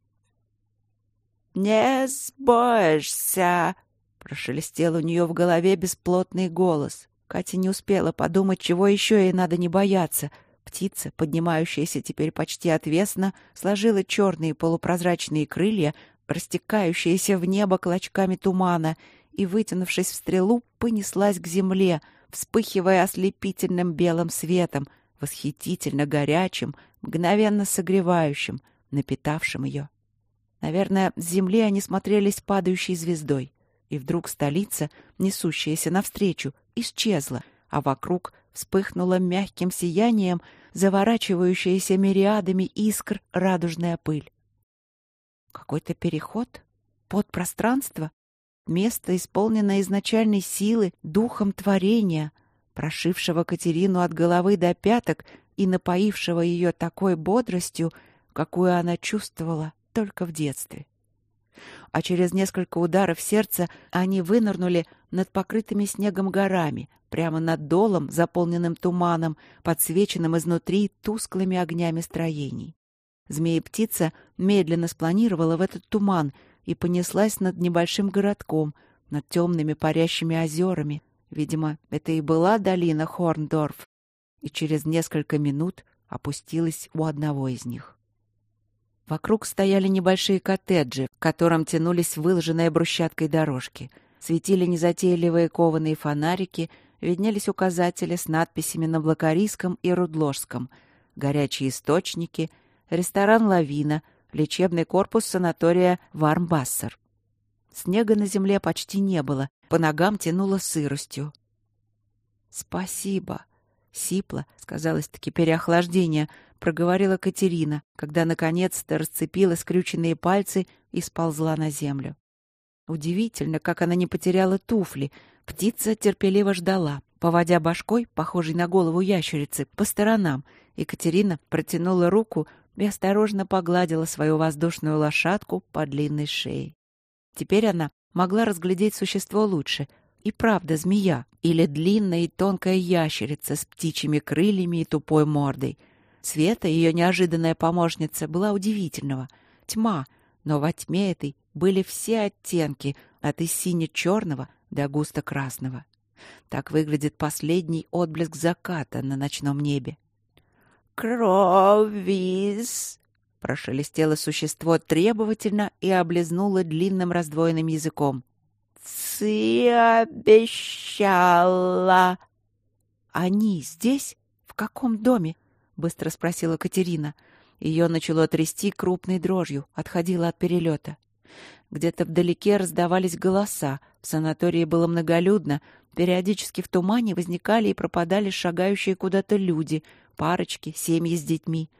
«Не сбоишься!» — прошелестел у нее в голове бесплотный голос. Катя не успела подумать, чего еще ей надо не бояться — Птица, поднимающаяся теперь почти отвесно, сложила черные полупрозрачные крылья, растекающиеся в небо клочками тумана, и, вытянувшись в стрелу, понеслась к земле, вспыхивая ослепительным белым светом, восхитительно горячим, мгновенно согревающим, напитавшим ее. Наверное, с земли они смотрелись падающей звездой. И вдруг столица, несущаяся навстречу, исчезла, а вокруг вспыхнула мягким сиянием заворачивающаяся мириадами искр радужная пыль. Какой-то переход? Подпространство? Место, исполненное изначальной силы, духом творения, прошившего Катерину от головы до пяток и напоившего ее такой бодростью, какую она чувствовала только в детстве. А через несколько ударов сердца они вынырнули над покрытыми снегом горами, прямо над долом, заполненным туманом, подсвеченным изнутри тусклыми огнями строений. Змея-птица медленно спланировала в этот туман и понеслась над небольшим городком, над темными парящими озерами. Видимо, это и была долина Хорндорф. И через несколько минут опустилась у одного из них. Вокруг стояли небольшие коттеджи, к которым тянулись выложенные брусчаткой дорожки. Светили незатейливые кованые фонарики, виднелись указатели с надписями на блокарийском и рудложском, горячие источники, ресторан «Лавина», лечебный корпус санатория «Вармбассер». Снега на земле почти не было, по ногам тянуло сыростью. «Спасибо!» — сипло, сказалось-таки переохлаждение, проговорила Катерина, когда наконец-то расцепила скрюченные пальцы и сползла на землю. Удивительно, как она не потеряла туфли. Птица терпеливо ждала, поводя башкой, похожей на голову ящерицы, по сторонам. Екатерина протянула руку и осторожно погладила свою воздушную лошадку по длинной шее. Теперь она могла разглядеть существо лучше. И правда змея, или длинная и тонкая ящерица с птичьими крыльями и тупой мордой. Света, ее неожиданная помощница, была удивительного. Тьма, но во тьме этой были все оттенки, от сине-черного до густо-красного. Так выглядит последний отблеск заката на ночном небе. «Кровис!» — прошелестело существо требовательно и облизнуло длинным раздвоенным языком. «Ты обещала!» «Они здесь? В каком доме?» — быстро спросила Катерина. Ее начало трясти крупной дрожью, отходила от перелета. Где-то вдалеке раздавались голоса, в санатории было многолюдно, периодически в тумане возникали и пропадали шагающие куда-то люди, парочки, семьи с детьми.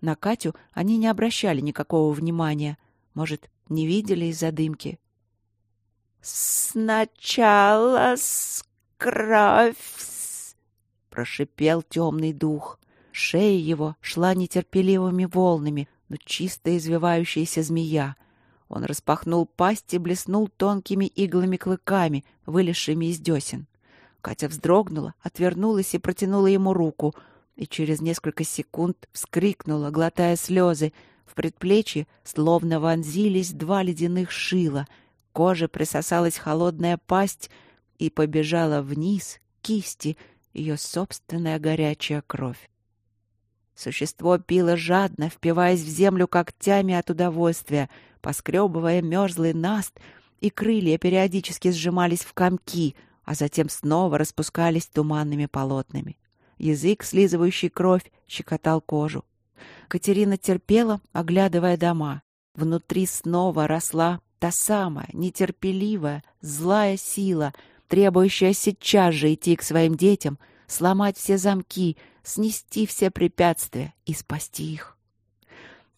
На Катю они не обращали никакого внимания. Может, не видели из-за дымки? «Сначала с кровь!» — прошипел темный дух. Шея его шла нетерпеливыми волнами, но чисто извивающаяся змея. Он распахнул пасть и блеснул тонкими иглами-клыками, вылезшими из десен. Катя вздрогнула, отвернулась и протянула ему руку, и через несколько секунд вскрикнула, глотая слезы. В предплечье словно вонзились два ледяных шила. Кожа присосалась холодная пасть и побежала вниз, кисти, ее собственная горячая кровь. Существо пило жадно, впиваясь в землю когтями от удовольствия, поскребывая мерзлый наст, и крылья периодически сжимались в комки, а затем снова распускались туманными полотнами. Язык, слизывающий кровь, щекотал кожу. Катерина терпела, оглядывая дома. Внутри снова росла та самая, нетерпеливая, злая сила, требующая сейчас же идти к своим детям, сломать все замки — снести все препятствия и спасти их.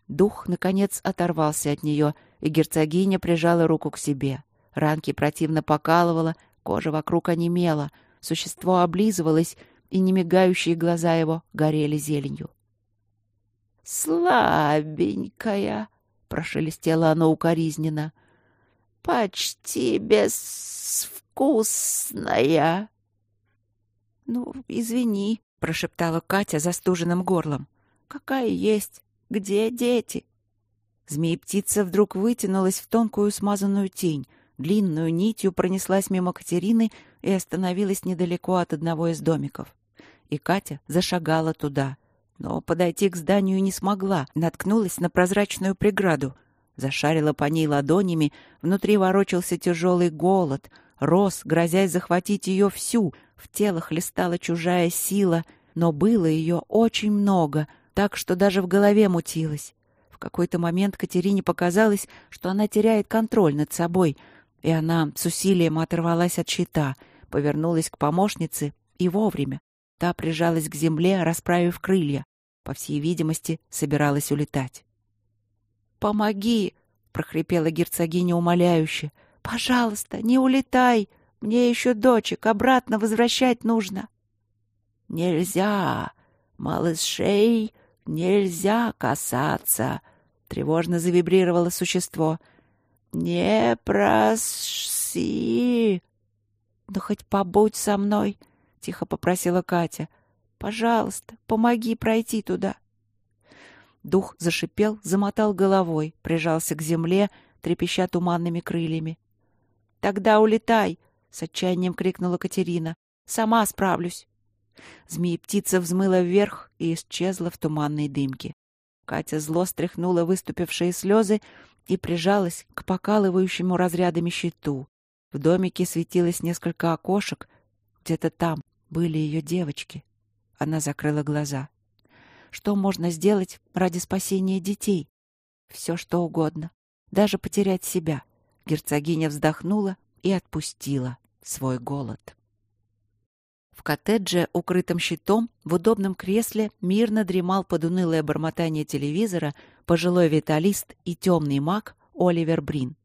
Дух, наконец, оторвался от нее, и герцогиня прижала руку к себе. Ранки противно покалывала, кожа вокруг онемела, существо облизывалось, и немигающие глаза его горели зеленью. «Слабенькая!» — прошелестело оно укоризненно. «Почти безвкусная!» «Ну, извини», — прошептала Катя застуженным горлом. «Какая есть? Где дети?» Змея-птица вдруг вытянулась в тонкую смазанную тень, длинную нитью пронеслась мимо Катерины и остановилась недалеко от одного из домиков. И Катя зашагала туда, но подойти к зданию не смогла, наткнулась на прозрачную преграду. Зашарила по ней ладонями, внутри ворочался тяжелый голод, рос, грозясь захватить ее всю — в тело хлестала чужая сила, но было ее очень много, так что даже в голове мутилось. В какой-то момент Катерине показалось, что она теряет контроль над собой, и она с усилием оторвалась от щита, повернулась к помощнице и вовремя. Та прижалась к земле, расправив крылья. По всей видимости, собиралась улетать. «Помоги!» — прохрипела герцогиня умоляюще. «Пожалуйста, не улетай!» Мне еще дочек обратно возвращать нужно. Нельзя, малышей нельзя касаться, тревожно завибрировало существо. Не проси. Да хоть побудь со мной, тихо попросила Катя. Пожалуйста, помоги пройти туда. Дух зашипел, замотал головой, прижался к земле, трепеща туманными крыльями. Тогда улетай, с отчаянием крикнула Катерина. Сама справлюсь. Змея-птица взмыла вверх и исчезла в туманной дымке. Катя зло стряхнула выступившие слезы и прижалась к покалывающему разрядами щиту. В домике светилось несколько окошек. Где-то там были ее девочки. Она закрыла глаза. Что можно сделать ради спасения детей? Все, что угодно. Даже потерять себя. герцогиня вздохнула и отпустила свой голод. В коттедже, укрытом щитом, в удобном кресле мирно дремал под унылое бормотание телевизора пожилой виталист и темный маг Оливер Брин.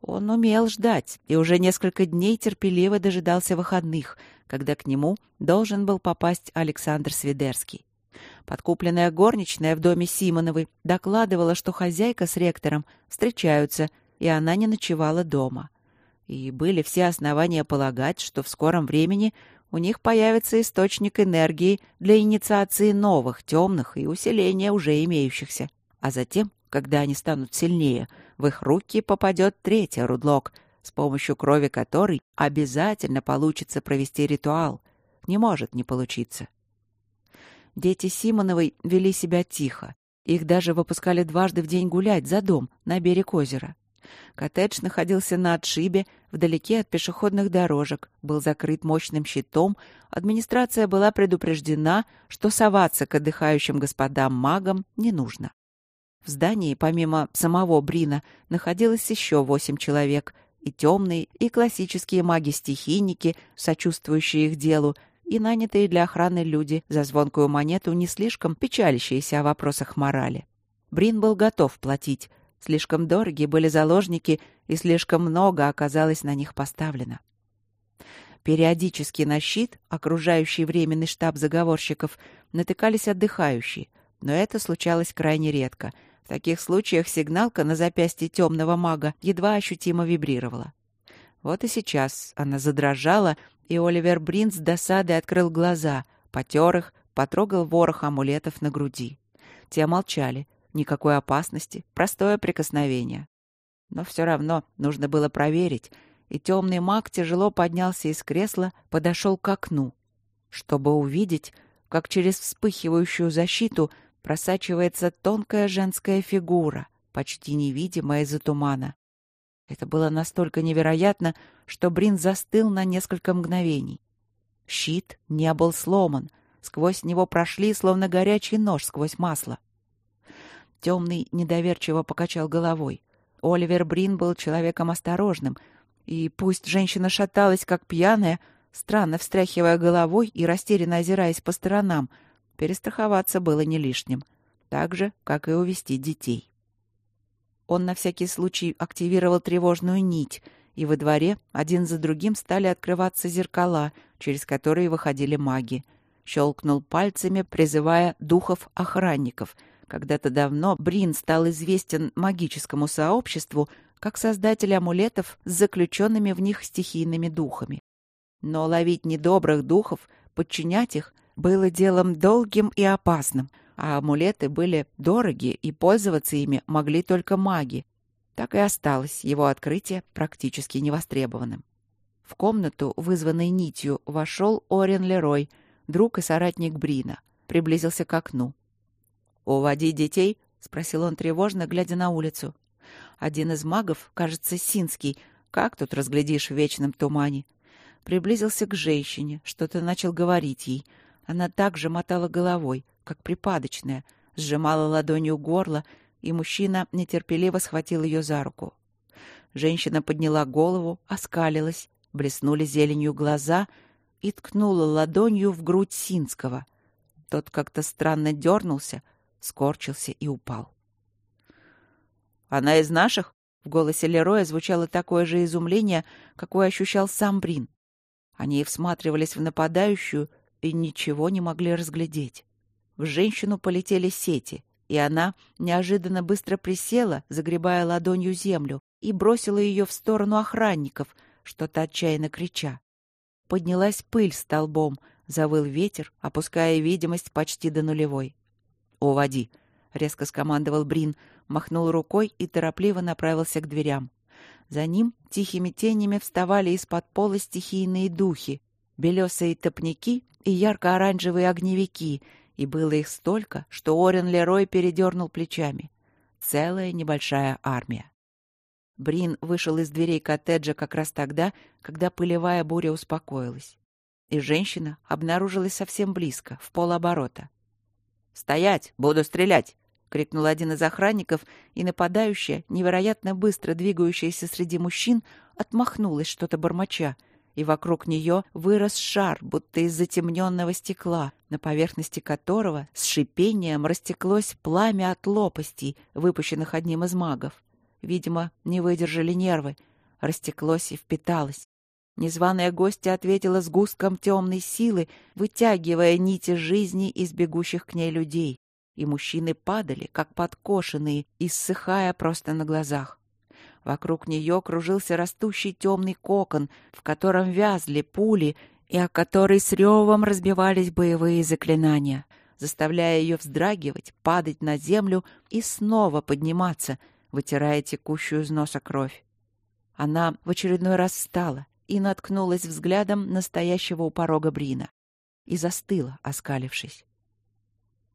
Он умел ждать и уже несколько дней терпеливо дожидался выходных, когда к нему должен был попасть Александр Свидерский. Подкупленная горничная в доме Симоновой докладывала, что хозяйка с ректором встречаются, и она не ночевала дома. И были все основания полагать, что в скором времени у них появится источник энергии для инициации новых, темных и усиления уже имеющихся. А затем, когда они станут сильнее, в их руки попадет третий рудлок, с помощью крови которой обязательно получится провести ритуал. Не может не получиться. Дети Симоновой вели себя тихо. Их даже выпускали дважды в день гулять за дом на берег озера. Коттедж находился на отшибе, вдалеке от пешеходных дорожек, был закрыт мощным щитом, администрация была предупреждена, что соваться к отдыхающим господам-магам не нужно. В здании, помимо самого Брина, находилось еще восемь человек, и темные, и классические маги-стихийники, сочувствующие их делу, и нанятые для охраны люди за звонкую монету, не слишком печалящиеся о вопросах морали. Брин был готов платить, Слишком дорогие были заложники, и слишком много оказалось на них поставлено. Периодически на щит, окружающий временный штаб заговорщиков, натыкались отдыхающие, но это случалось крайне редко. В таких случаях сигналка на запястье темного мага едва ощутимо вибрировала. Вот и сейчас она задрожала, и Оливер Брин с досадой открыл глаза, потер их, потрогал ворох амулетов на груди. Те молчали, Никакой опасности, простое прикосновение. Но все равно нужно было проверить, и темный маг тяжело поднялся из кресла, подошел к окну, чтобы увидеть, как через вспыхивающую защиту просачивается тонкая женская фигура, почти невидимая из-за тумана. Это было настолько невероятно, что Брин застыл на несколько мгновений. Щит не был сломан, сквозь него прошли, словно горячий нож сквозь масло. Темный недоверчиво покачал головой. Оливер Брин был человеком осторожным, и пусть женщина шаталась, как пьяная, странно встряхивая головой и растерянно озираясь по сторонам, перестраховаться было не лишним, так же, как и увести детей. Он на всякий случай активировал тревожную нить, и во дворе один за другим стали открываться зеркала, через которые выходили маги. Щелкнул пальцами, призывая духов-охранников — когда-то давно Брин стал известен магическому сообществу как создатель амулетов с заключенными в них стихийными духами. Но ловить недобрых духов, подчинять их, было делом долгим и опасным, а амулеты были дороги, и пользоваться ими могли только маги. Так и осталось его открытие практически невостребованным. В комнату, вызванной нитью, вошел Орен Лерой, друг и соратник Брина, приблизился к окну. «Уводи детей?» — спросил он тревожно, глядя на улицу. Один из магов, кажется, Синский, как тут разглядишь в вечном тумане, приблизился к женщине, что-то начал говорить ей. Она также мотала головой, как припадочная, сжимала ладонью горло, и мужчина нетерпеливо схватил ее за руку. Женщина подняла голову, оскалилась, блеснули зеленью глаза и ткнула ладонью в грудь Синского. Тот как-то странно дернулся, скорчился и упал. «Она из наших?» В голосе Лероя звучало такое же изумление, какое ощущал сам Брин. Они всматривались в нападающую и ничего не могли разглядеть. В женщину полетели сети, и она неожиданно быстро присела, загребая ладонью землю, и бросила ее в сторону охранников, что-то отчаянно крича. Поднялась пыль столбом, завыл ветер, опуская видимость почти до нулевой. «Уводи!» — резко скомандовал Брин, махнул рукой и торопливо направился к дверям. За ним тихими тенями вставали из-под пола стихийные духи, белесые топники и ярко-оранжевые огневики, и было их столько, что Орен Лерой передернул плечами. Целая небольшая армия. Брин вышел из дверей коттеджа как раз тогда, когда пылевая буря успокоилась. И женщина обнаружилась совсем близко, в полоборота. «Стоять! Буду стрелять!» — крикнул один из охранников, и нападающая, невероятно быстро двигающаяся среди мужчин, отмахнулась что-то бормоча, и вокруг нее вырос шар, будто из затемненного стекла, на поверхности которого с шипением растеклось пламя от лопастей, выпущенных одним из магов. Видимо, не выдержали нервы, растеклось и впиталось. Незваная гостья ответила с густком темной силы, вытягивая нити жизни из бегущих к ней людей и мужчины падали, как подкошенные, иссыхая просто на глазах. Вокруг нее кружился растущий темный кокон, в котором вязли пули и о который с ревом разбивались боевые заклинания, заставляя ее вздрагивать, падать на землю и снова подниматься, вытирая текущую из носа кровь. Она в очередной раз встала и наткнулась взглядом настоящего у порога Брина и застыла, оскалившись.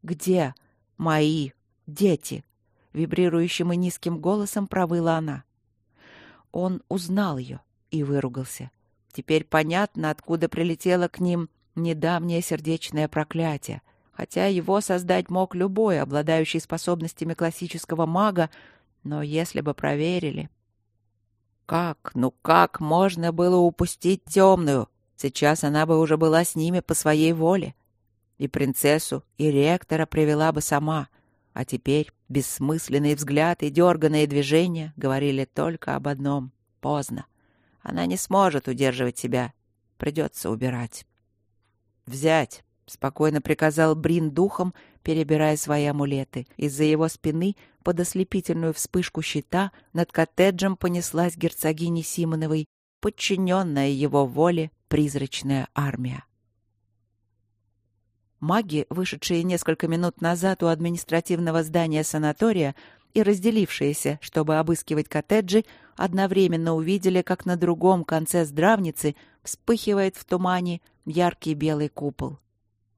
«Где?» «Мои дети!» — вибрирующим и низким голосом провыла она. Он узнал ее и выругался. Теперь понятно, откуда прилетело к ним недавнее сердечное проклятие, хотя его создать мог любой, обладающий способностями классического мага, но если бы проверили... Как, ну как можно было упустить темную? Сейчас она бы уже была с ними по своей воле. И принцессу, и ректора привела бы сама. А теперь бессмысленный взгляд и дерганные движения говорили только об одном — поздно. Она не сможет удерживать себя. Придется убирать. «Взять!» — спокойно приказал Брин духом, перебирая свои амулеты. Из-за его спины под ослепительную вспышку щита над коттеджем понеслась герцогини Симоновой, подчиненная его воле призрачная армия. Маги, вышедшие несколько минут назад у административного здания санатория и разделившиеся, чтобы обыскивать коттеджи, одновременно увидели, как на другом конце здравницы вспыхивает в тумане яркий белый купол.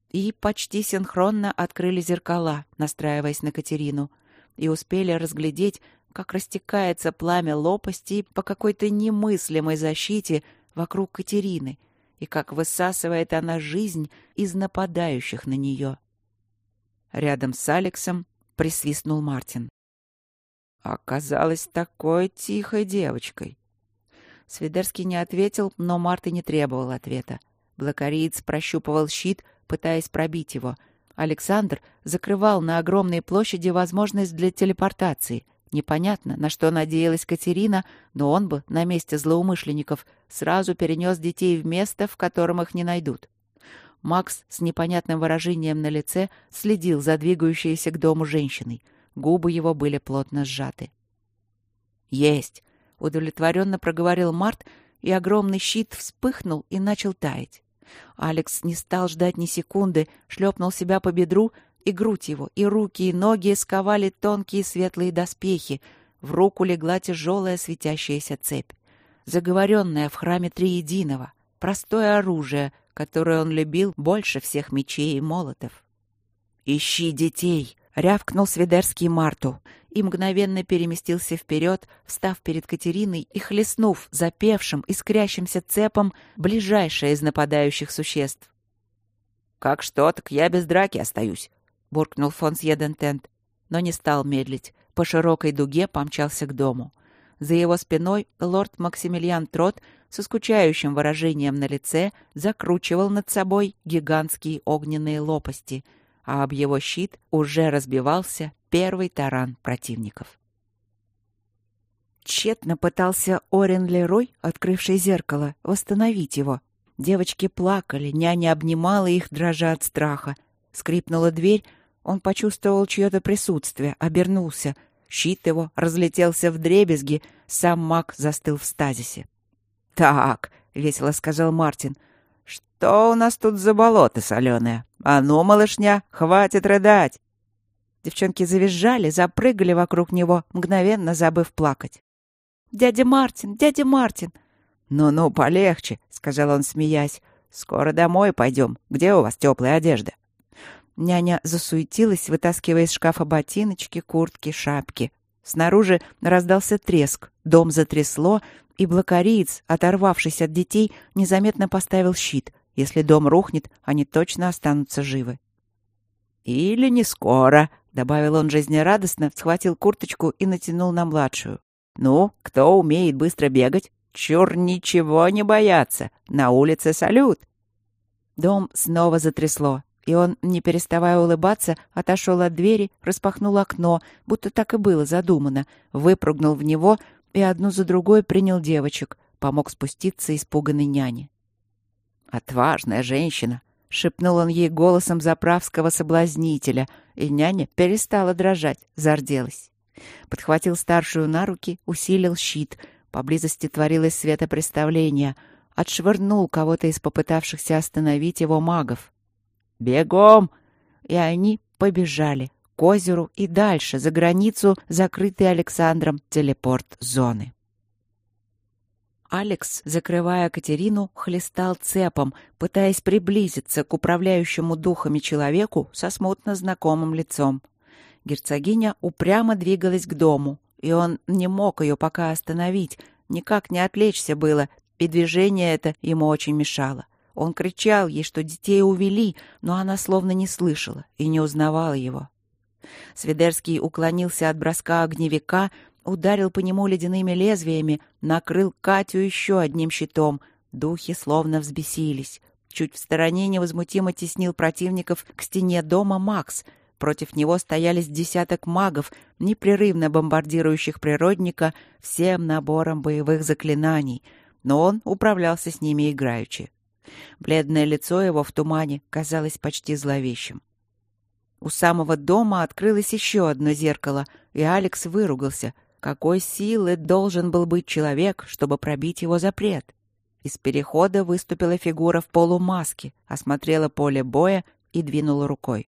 И почти синхронно открыли зеркала, настраиваясь на Катерину, и успели разглядеть, как растекается пламя лопасти по какой-то немыслимой защите вокруг Катерины — и как высасывает она жизнь из нападающих на нее. Рядом с Алексом присвистнул Мартин. Оказалась такой тихой девочкой. Свидерский не ответил, но Марта не требовал ответа. Блокариец прощупывал щит, пытаясь пробить его. Александр закрывал на огромной площади возможность для телепортации — Непонятно, на что надеялась Катерина, но он бы на месте злоумышленников сразу перенес детей в место, в котором их не найдут. Макс с непонятным выражением на лице следил за двигающейся к дому женщиной. Губы его были плотно сжаты. «Есть!» — удовлетворенно проговорил Март, и огромный щит вспыхнул и начал таять. Алекс не стал ждать ни секунды, шлепнул себя по бедру и грудь его, и руки, и ноги сковали тонкие светлые доспехи. В руку легла тяжелая светящаяся цепь. Заговоренная в храме Триединого. Простое оружие, которое он любил больше всех мечей и молотов. «Ищи детей!» — рявкнул Свидерский Марту и мгновенно переместился вперед, встав перед Катериной и хлестнув запевшим, искрящимся цепом ближайшее из нападающих существ. «Как что, так я без драки остаюсь», буркнул фон Сьедентент, но не стал медлить. По широкой дуге помчался к дому. За его спиной лорд Максимилиан Трот со скучающим выражением на лице закручивал над собой гигантские огненные лопасти, а об его щит уже разбивался первый таран противников. Тщетно пытался Орен Лерой, открывший зеркало, восстановить его. Девочки плакали, няня обнимала их, дрожа от страха. Скрипнула дверь, он почувствовал чье-то присутствие, обернулся. Щит его разлетелся в дребезги, сам маг застыл в стазисе. «Так», — весело сказал Мартин, — «что у нас тут за болото соленое? А ну, малышня, хватит рыдать!» Девчонки завизжали, запрыгали вокруг него, мгновенно забыв плакать. «Дядя Мартин! Дядя Мартин!» «Ну-ну, полегче», — сказал он, смеясь. «Скоро домой пойдем. Где у вас теплая одежда?» Няня засуетилась, вытаскивая из шкафа ботиночки, куртки, шапки. Снаружи раздался треск, дом затрясло, и блокариец, оторвавшись от детей, незаметно поставил щит. Если дом рухнет, они точно останутся живы. «Или не скоро», — добавил он жизнерадостно, схватил курточку и натянул на младшую. «Ну, кто умеет быстро бегать? Чур ничего не бояться. На улице салют!» Дом снова затрясло, и он, не переставая улыбаться, отошел от двери, распахнул окно, будто так и было задумано, выпрыгнул в него и одну за другой принял девочек, помог спуститься испуганной няне. «Отважная женщина!» — шепнул он ей голосом заправского соблазнителя, и няня перестала дрожать, зарделась. Подхватил старшую на руки, усилил щит. Поблизости творилось светопреставление. Отшвырнул кого-то из попытавшихся остановить его магов. «Бегом!» И они побежали к озеру и дальше, за границу, закрытой Александром телепорт зоны. Алекс, закрывая Катерину, хлестал цепом, пытаясь приблизиться к управляющему духами человеку со смутно знакомым лицом. Герцогиня упрямо двигалась к дому, и он не мог ее пока остановить, никак не отвлечься было, и движение это ему очень мешало. Он кричал ей, что детей увели, но она словно не слышала и не узнавала его. Свидерский уклонился от броска огневика, ударил по нему ледяными лезвиями, накрыл Катю еще одним щитом. Духи словно взбесились. Чуть в стороне невозмутимо теснил противников к стене дома Макс. Против него стоялись десяток магов, непрерывно бомбардирующих природника всем набором боевых заклинаний, но он управлялся с ними играючи. Бледное лицо его в тумане казалось почти зловещим. У самого дома открылось еще одно зеркало, и Алекс выругался — какой силы должен был быть человек, чтобы пробить его запрет? Из перехода выступила фигура в полумаске, осмотрела поле боя и двинула рукой.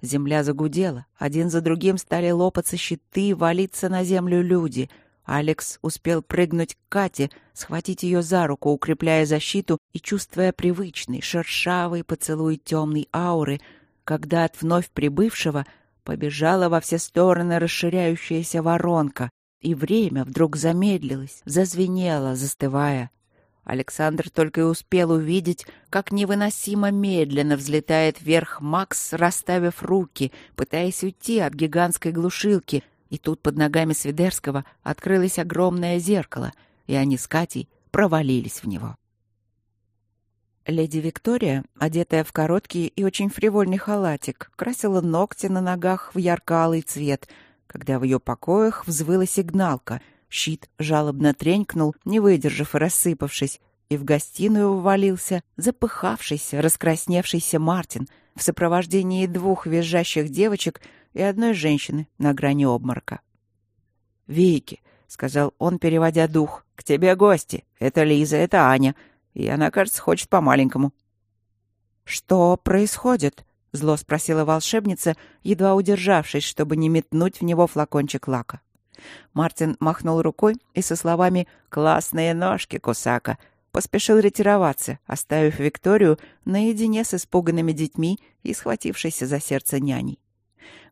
Земля загудела. Один за другим стали лопаться щиты, валиться на землю люди. Алекс успел прыгнуть к Кате, схватить ее за руку, укрепляя защиту и чувствуя привычный, шершавый поцелуй темной ауры, когда от вновь прибывшего Побежала во все стороны расширяющаяся воронка, и время вдруг замедлилось, зазвенело, застывая. Александр только и успел увидеть, как невыносимо медленно взлетает вверх Макс, расставив руки, пытаясь уйти от гигантской глушилки, и тут под ногами Свидерского открылось огромное зеркало, и они с Катей провалились в него. Леди Виктория, одетая в короткий и очень фривольный халатик, красила ногти на ногах в ярко-алый цвет, когда в ее покоях взвыла сигналка. Щит жалобно тренькнул, не выдержав и рассыпавшись, и в гостиную увалился запыхавшийся, раскрасневшийся Мартин в сопровождении двух визжащих девочек и одной женщины на грани обморока. «Вики», — сказал он, переводя дух, — «к тебе гости. Это Лиза, это Аня. И она, кажется, хочет по-маленькому. «Что происходит?» — зло спросила волшебница, едва удержавшись, чтобы не метнуть в него флакончик лака. Мартин махнул рукой и со словами «классные ножки, Кусака» поспешил ретироваться, оставив Викторию наедине с испуганными детьми и схватившейся за сердце няней.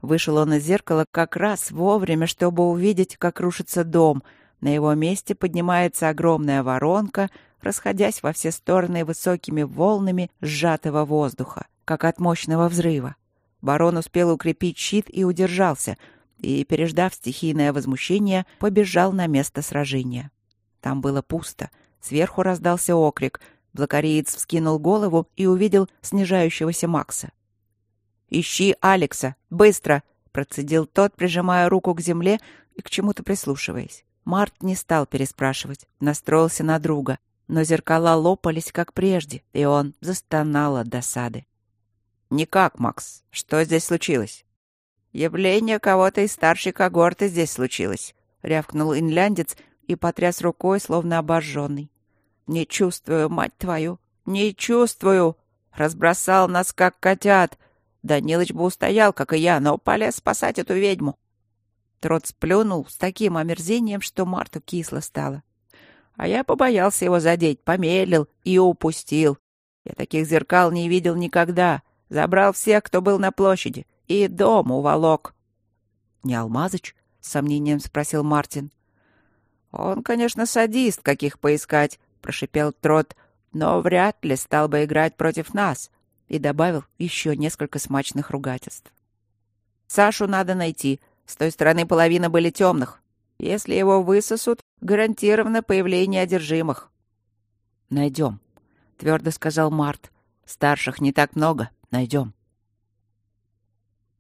Вышел он из зеркала как раз вовремя, чтобы увидеть, как рушится дом. На его месте поднимается огромная воронка, расходясь во все стороны высокими волнами сжатого воздуха, как от мощного взрыва. Барон успел укрепить щит и удержался, и, переждав стихийное возмущение, побежал на место сражения. Там было пусто. Сверху раздался окрик. Блокариец вскинул голову и увидел снижающегося Макса. «Ищи Алекса! Быстро!» — процедил тот, прижимая руку к земле и к чему-то прислушиваясь. Март не стал переспрашивать, настроился на друга — но зеркала лопались, как прежде, и он застонал от досады. «Никак, Макс. Что здесь случилось?» «Явление кого-то из старшей когорты здесь случилось», — рявкнул инляндец и потряс рукой, словно обожженный. «Не чувствую, мать твою, не чувствую! Разбросал нас, как котят! Данилыч бы устоял, как и я, но полез спасать эту ведьму!» Трот сплюнул с таким омерзением, что Марту кисло стало. А я побоялся его задеть, помедлил и упустил. Я таких зеркал не видел никогда. Забрал всех, кто был на площади, и дом уволок. — Не Алмазыч? — с сомнением спросил Мартин. — Он, конечно, садист, каких поискать, — прошипел Трот, — но вряд ли стал бы играть против нас. И добавил еще несколько смачных ругательств. Сашу надо найти. С той стороны половина были темных. Если его высосут, гарантировано появление одержимых. Найдем, твердо сказал Март. Старших не так много. Найдем.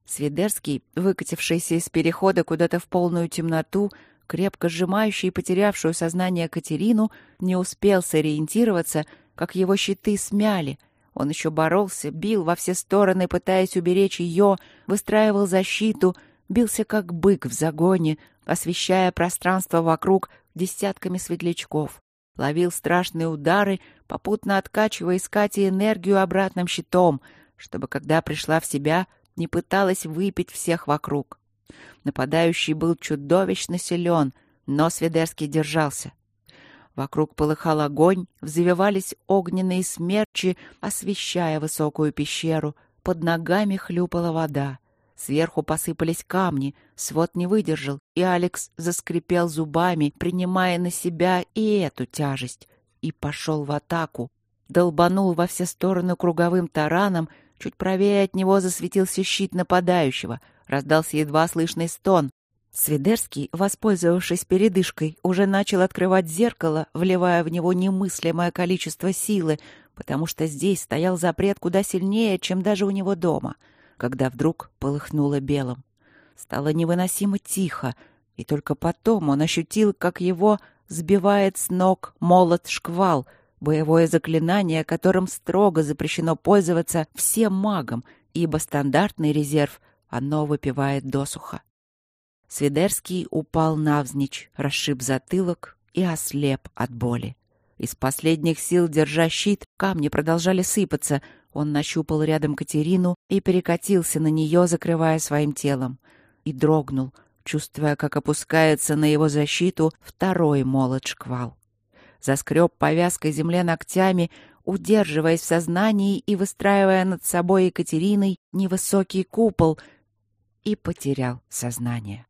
Свидерский, выкатившийся из перехода куда-то в полную темноту, крепко сжимающий и потерявшую сознание Катерину, не успел сориентироваться, как его щиты смяли. Он еще боролся, бил во все стороны, пытаясь уберечь ее, выстраивал защиту, бился как бык в загоне, освещая пространство вокруг десятками светлячков. Ловил страшные удары, попутно откачивая из Кати энергию обратным щитом, чтобы, когда пришла в себя, не пыталась выпить всех вокруг. Нападающий был чудовищно силен, но Сведерский держался. Вокруг полыхал огонь, взвивались огненные смерчи, освещая высокую пещеру. Под ногами хлюпала вода. Сверху посыпались камни, свод не выдержал, и Алекс заскрипел зубами, принимая на себя и эту тяжесть, и пошел в атаку. Долбанул во все стороны круговым тараном, чуть правее от него засветился щит нападающего, раздался едва слышный стон. Свидерский, воспользовавшись передышкой, уже начал открывать зеркало, вливая в него немыслимое количество силы, потому что здесь стоял запрет куда сильнее, чем даже у него дома — когда вдруг полыхнуло белым. Стало невыносимо тихо, и только потом он ощутил, как его сбивает с ног молот-шквал, боевое заклинание, которым строго запрещено пользоваться всем магам, ибо стандартный резерв оно выпивает досуха. Свидерский упал навзничь, расшиб затылок и ослеп от боли. Из последних сил, держа щит, камни продолжали сыпаться, он нащупал рядом Катерину и перекатился на нее, закрывая своим телом. И дрогнул, чувствуя, как опускается на его защиту второй молот-шквал. Заскреб повязкой земле ногтями, удерживаясь в сознании и выстраивая над собой Екатериной невысокий купол, и потерял сознание.